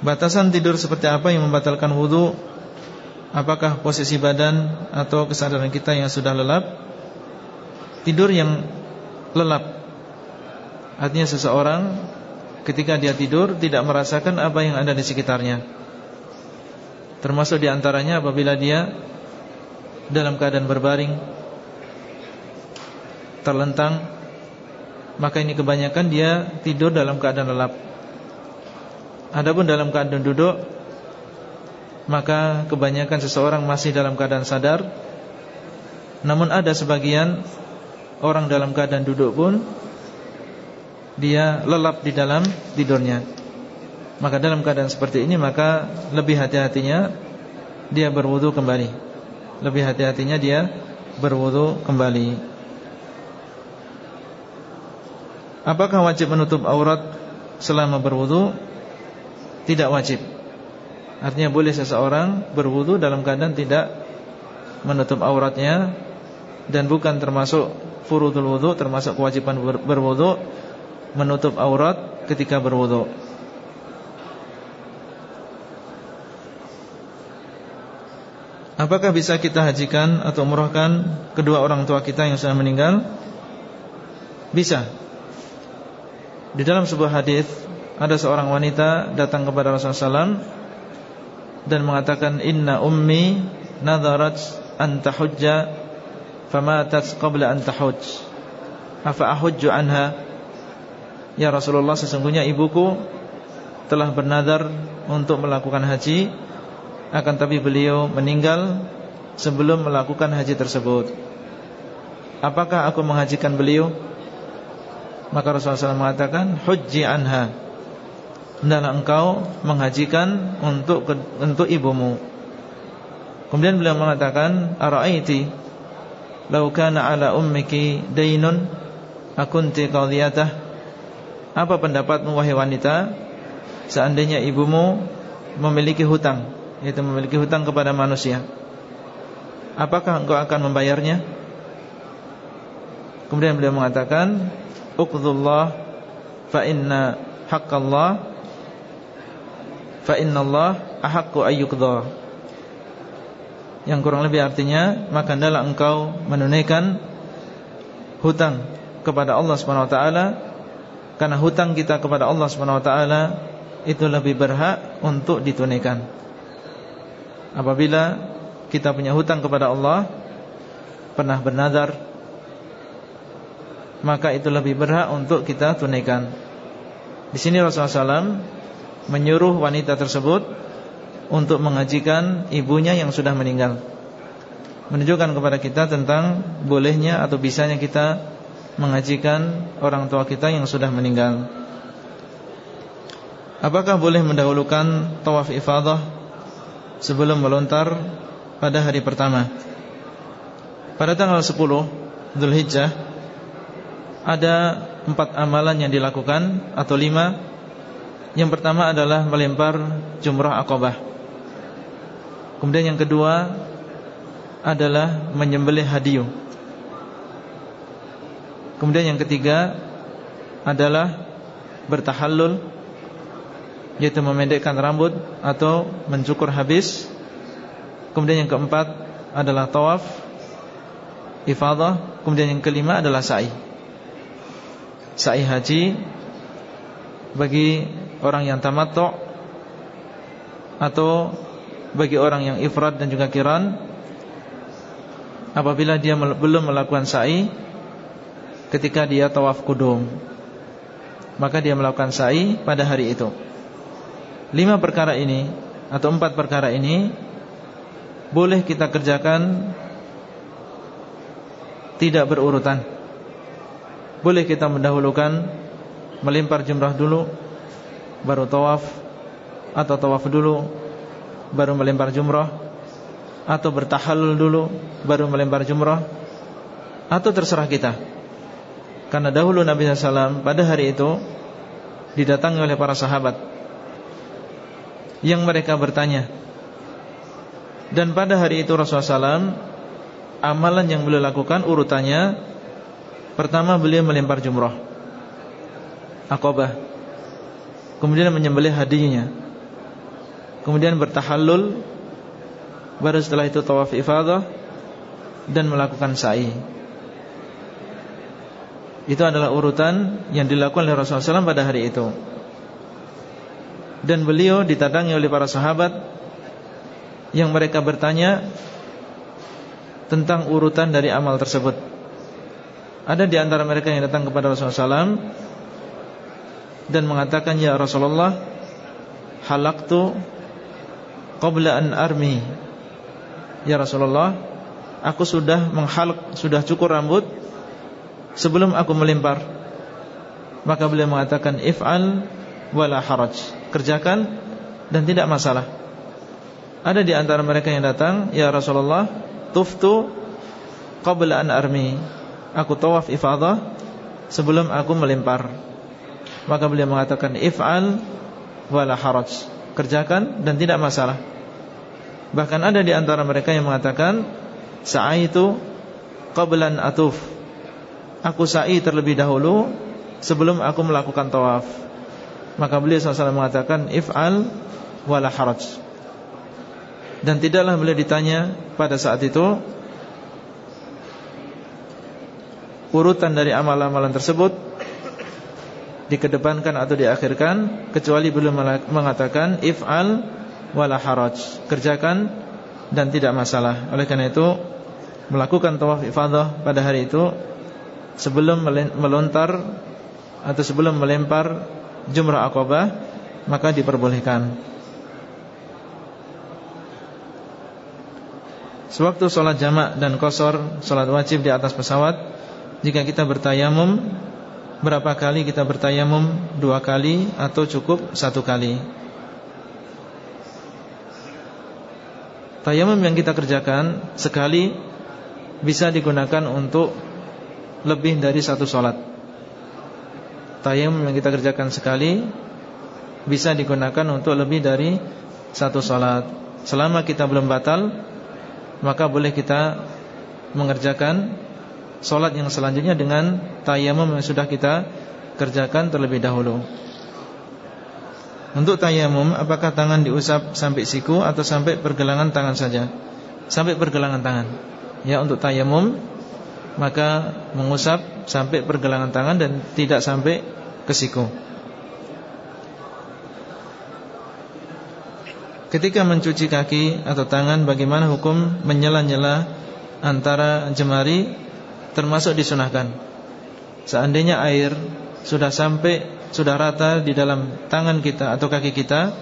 Batasan tidur seperti apa yang membatalkan wudhu Apakah posisi badan atau kesadaran kita yang sudah lelap? Tidur yang lelap. Artinya seseorang ketika dia tidur tidak merasakan apa yang ada di sekitarnya. Termasuk di antaranya apabila dia dalam keadaan berbaring terlentang maka ini kebanyakan dia tidur dalam keadaan lelap. Adapun dalam keadaan duduk maka kebanyakan seseorang masih dalam keadaan sadar. Namun ada sebagian orang dalam keadaan duduk pun dia lelap di dalam tidurnya. Maka dalam keadaan seperti ini maka lebih hati-hatinya dia berwudu kembali. Lebih hati-hatinya dia berwudu kembali. Apakah wajib menutup aurat selama berwudu? Tidak wajib. Artinya boleh seseorang berwudu dalam keadaan tidak menutup auratnya dan bukan termasuk furudul wudu, termasuk kewajiban berwudu menutup aurat ketika berwudu. Apakah bisa kita hajikan atau umrohkan kedua orang tua kita yang sudah meninggal? Bisa. Di dalam sebuah hadis ada seorang wanita datang kepada Rasulullah SAW dan mengatakan Inna ummi nadarat an tahujja famatat qabla an tahujj. Afa ahujju anha? Ya Rasulullah sesungguhnya ibuku telah bernadar untuk melakukan haji akan tapi beliau meninggal sebelum melakukan haji tersebut. Apakah aku menghajikan beliau? Maka Rasulullah SAW mengatakan, Hujji anha. Hendaklah engkau menghajikan untuk untuk ibumu. Kemudian beliau mengatakan, Ara'aiti law kana ala ummiki dainun akunti qadhiyatah. Apa pendapatmu wahai wanita seandainya ibumu memiliki hutang yaitu memiliki hutang kepada manusia apakah engkau akan membayarnya kemudian beliau mengatakan uqdullah fa inna haqqallah fa innallah ahaqqu ayyuqdha yang kurang lebih artinya maka adalah engkau menunaikan hutang kepada Allah Subhanahu wa taala karena hutang kita kepada Allah Subhanahu wa taala itu lebih berhak untuk ditunaikan. Apabila kita punya hutang kepada Allah pernah bernazar maka itu lebih berhak untuk kita tunaikan. Di sini Rasulullah SAW menyuruh wanita tersebut untuk mengajikan ibunya yang sudah meninggal. Menunjukkan kepada kita tentang bolehnya atau bisanya kita mengajikan orang tua kita yang sudah meninggal. Apakah boleh mendahulukan tawaf ifadah sebelum melontar pada hari pertama? Pada tanggal 10 Hijjah ada empat amalan yang dilakukan atau lima. Yang pertama adalah melempar jumrah akobah. Kemudian yang kedua adalah menyembelih hadiu. Kemudian yang ketiga adalah bertahallul yaitu memendekkan rambut atau mencukur habis. Kemudian yang keempat adalah tawaf ifadah, kemudian yang kelima adalah sa'i. Sa'i haji bagi orang yang tamattu atau bagi orang yang ifrad dan juga kiran apabila dia belum melakukan sa'i ketika dia tawaf kudum Maka dia melakukan sa'i pada hari itu. Lima perkara ini Atau empat perkara ini Boleh kita kerjakan Tidak berurutan Boleh kita mendahulukan Melimpar jumrah dulu Baru tawaf Atau tawaf dulu Baru melempar jumrah Atau bertahalul dulu Baru melempar jumrah Atau terserah kita. Karena dahulu Nabi SAW pada hari itu Didatangi oleh para sahabat Yang mereka bertanya. Dan pada hari itu Rasulullah SAW Amalan yang beliau lakukan urutannya Pertama beliau melempar jumrah. Akobah Kemudian menyembelih hadiahnya. Kemudian bertahallul. Baru setelah itu tawaf ifadah Dan melakukan sa'i. Itu adalah urutan yang dilakukan oleh Rasulullah SAW pada hari itu. Dan beliau ditadangi oleh para sahabat Yang mereka bertanya Tentang urutan dari amal tersebut Ada di antara mereka yang datang kepada Rasulullah SAW Dan mengatakan Ya Rasulullah Halaktu Qabla an armi. Ya Rasulullah Aku sudah menghalak Sudah cukur rambut sebelum aku melempar. Maka beliau mengatakan if'al wala haraj. Kerjakan dan tidak masalah. Ada di antara mereka yang datang ya Rasulullah tuftu qabla an armi aku tawaf ifadah sebelum aku melempar. Maka beliau mengatakan if'al wala haraj. Kerjakan dan tidak masalah. Bahkan ada di antara mereka yang mengatakan sa'aitu qablan atuf. Aku sa'i terlebih dahulu Sebelum aku melakukan tawaf. Maka beliau SAW mengatakan If'al wala haraj. Dan tidaklah beliau ditanya Pada saat itu Urutan dari amalan-amalan tersebut Dikedepankan atau diakhirkan Kecuali beliau mengatakan If'al wala haraj Kerjakan dan tidak masalah Oleh karena itu Melakukan tawaf ifadah pada hari itu sebelum melontar atau sebelum melempar jumrah akobah maka diperbolehkan. Sewaktu sholat jamak dan kosor Sholat wajib di atas pesawat Jika kita bertayamum Berapa kali kita bertayamum? Dua kali atau cukup satu kali? Tayamum yang kita kerjakan Sekali Bisa digunakan untuk lebih dari satu sholat. Tayamum yang kita kerjakan sekali Bisa digunakan untuk lebih dari satu sholat. Selama kita belum batal Maka boleh kita mengerjakan Sholat yang selanjutnya dengan Tayamum yang sudah kita kerjakan terlebih dahulu. Untuk tayamum Apakah tangan diusap sampai siku Atau sampai pergelangan tangan saja? Sampai pergelangan tangan. Ya untuk tayamum maka mengusap sampai pergelangan tangan dan tidak sampai ke siku. Ketika mencuci kaki atau tangan bagaimana hukum menyela-nyela antara jemari termasuk disunahkan. Seandainya air sudah sampai sudah rata di dalam tangan kita atau kaki kita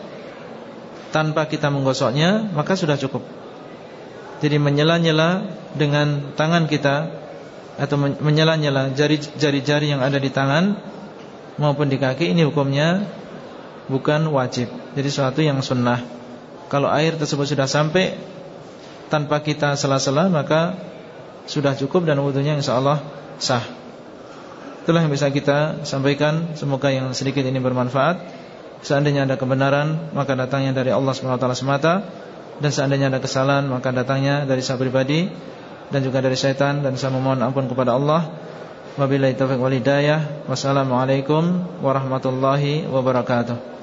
tanpa kita menggosoknya maka sudah cukup. Jadi menyela-nyela dengan tangan kita atau menyela-nyela jari-jari yang ada di tangan maupun di kaki ini hukumnya bukan wajib. Jadi suatu yang sunnah. Kalau air tersebut sudah sampai tanpa kita sela-sela maka sudah cukup dan wudhunya insya Allah sah. Itulah yang bisa kita sampaikan. Semoga yang sedikit ini bermanfaat. Seandainya ada kebenaran maka datangnya dari Allah SWT semata dan seandainya ada kesalahan maka datangnya dari saya pribadi dan juga dari syaitan dan saya memohon ampun kepada Allah. Wabillahi taufiq walhidayah. Wassalamualaikum warahmatullahi wabarakatuh.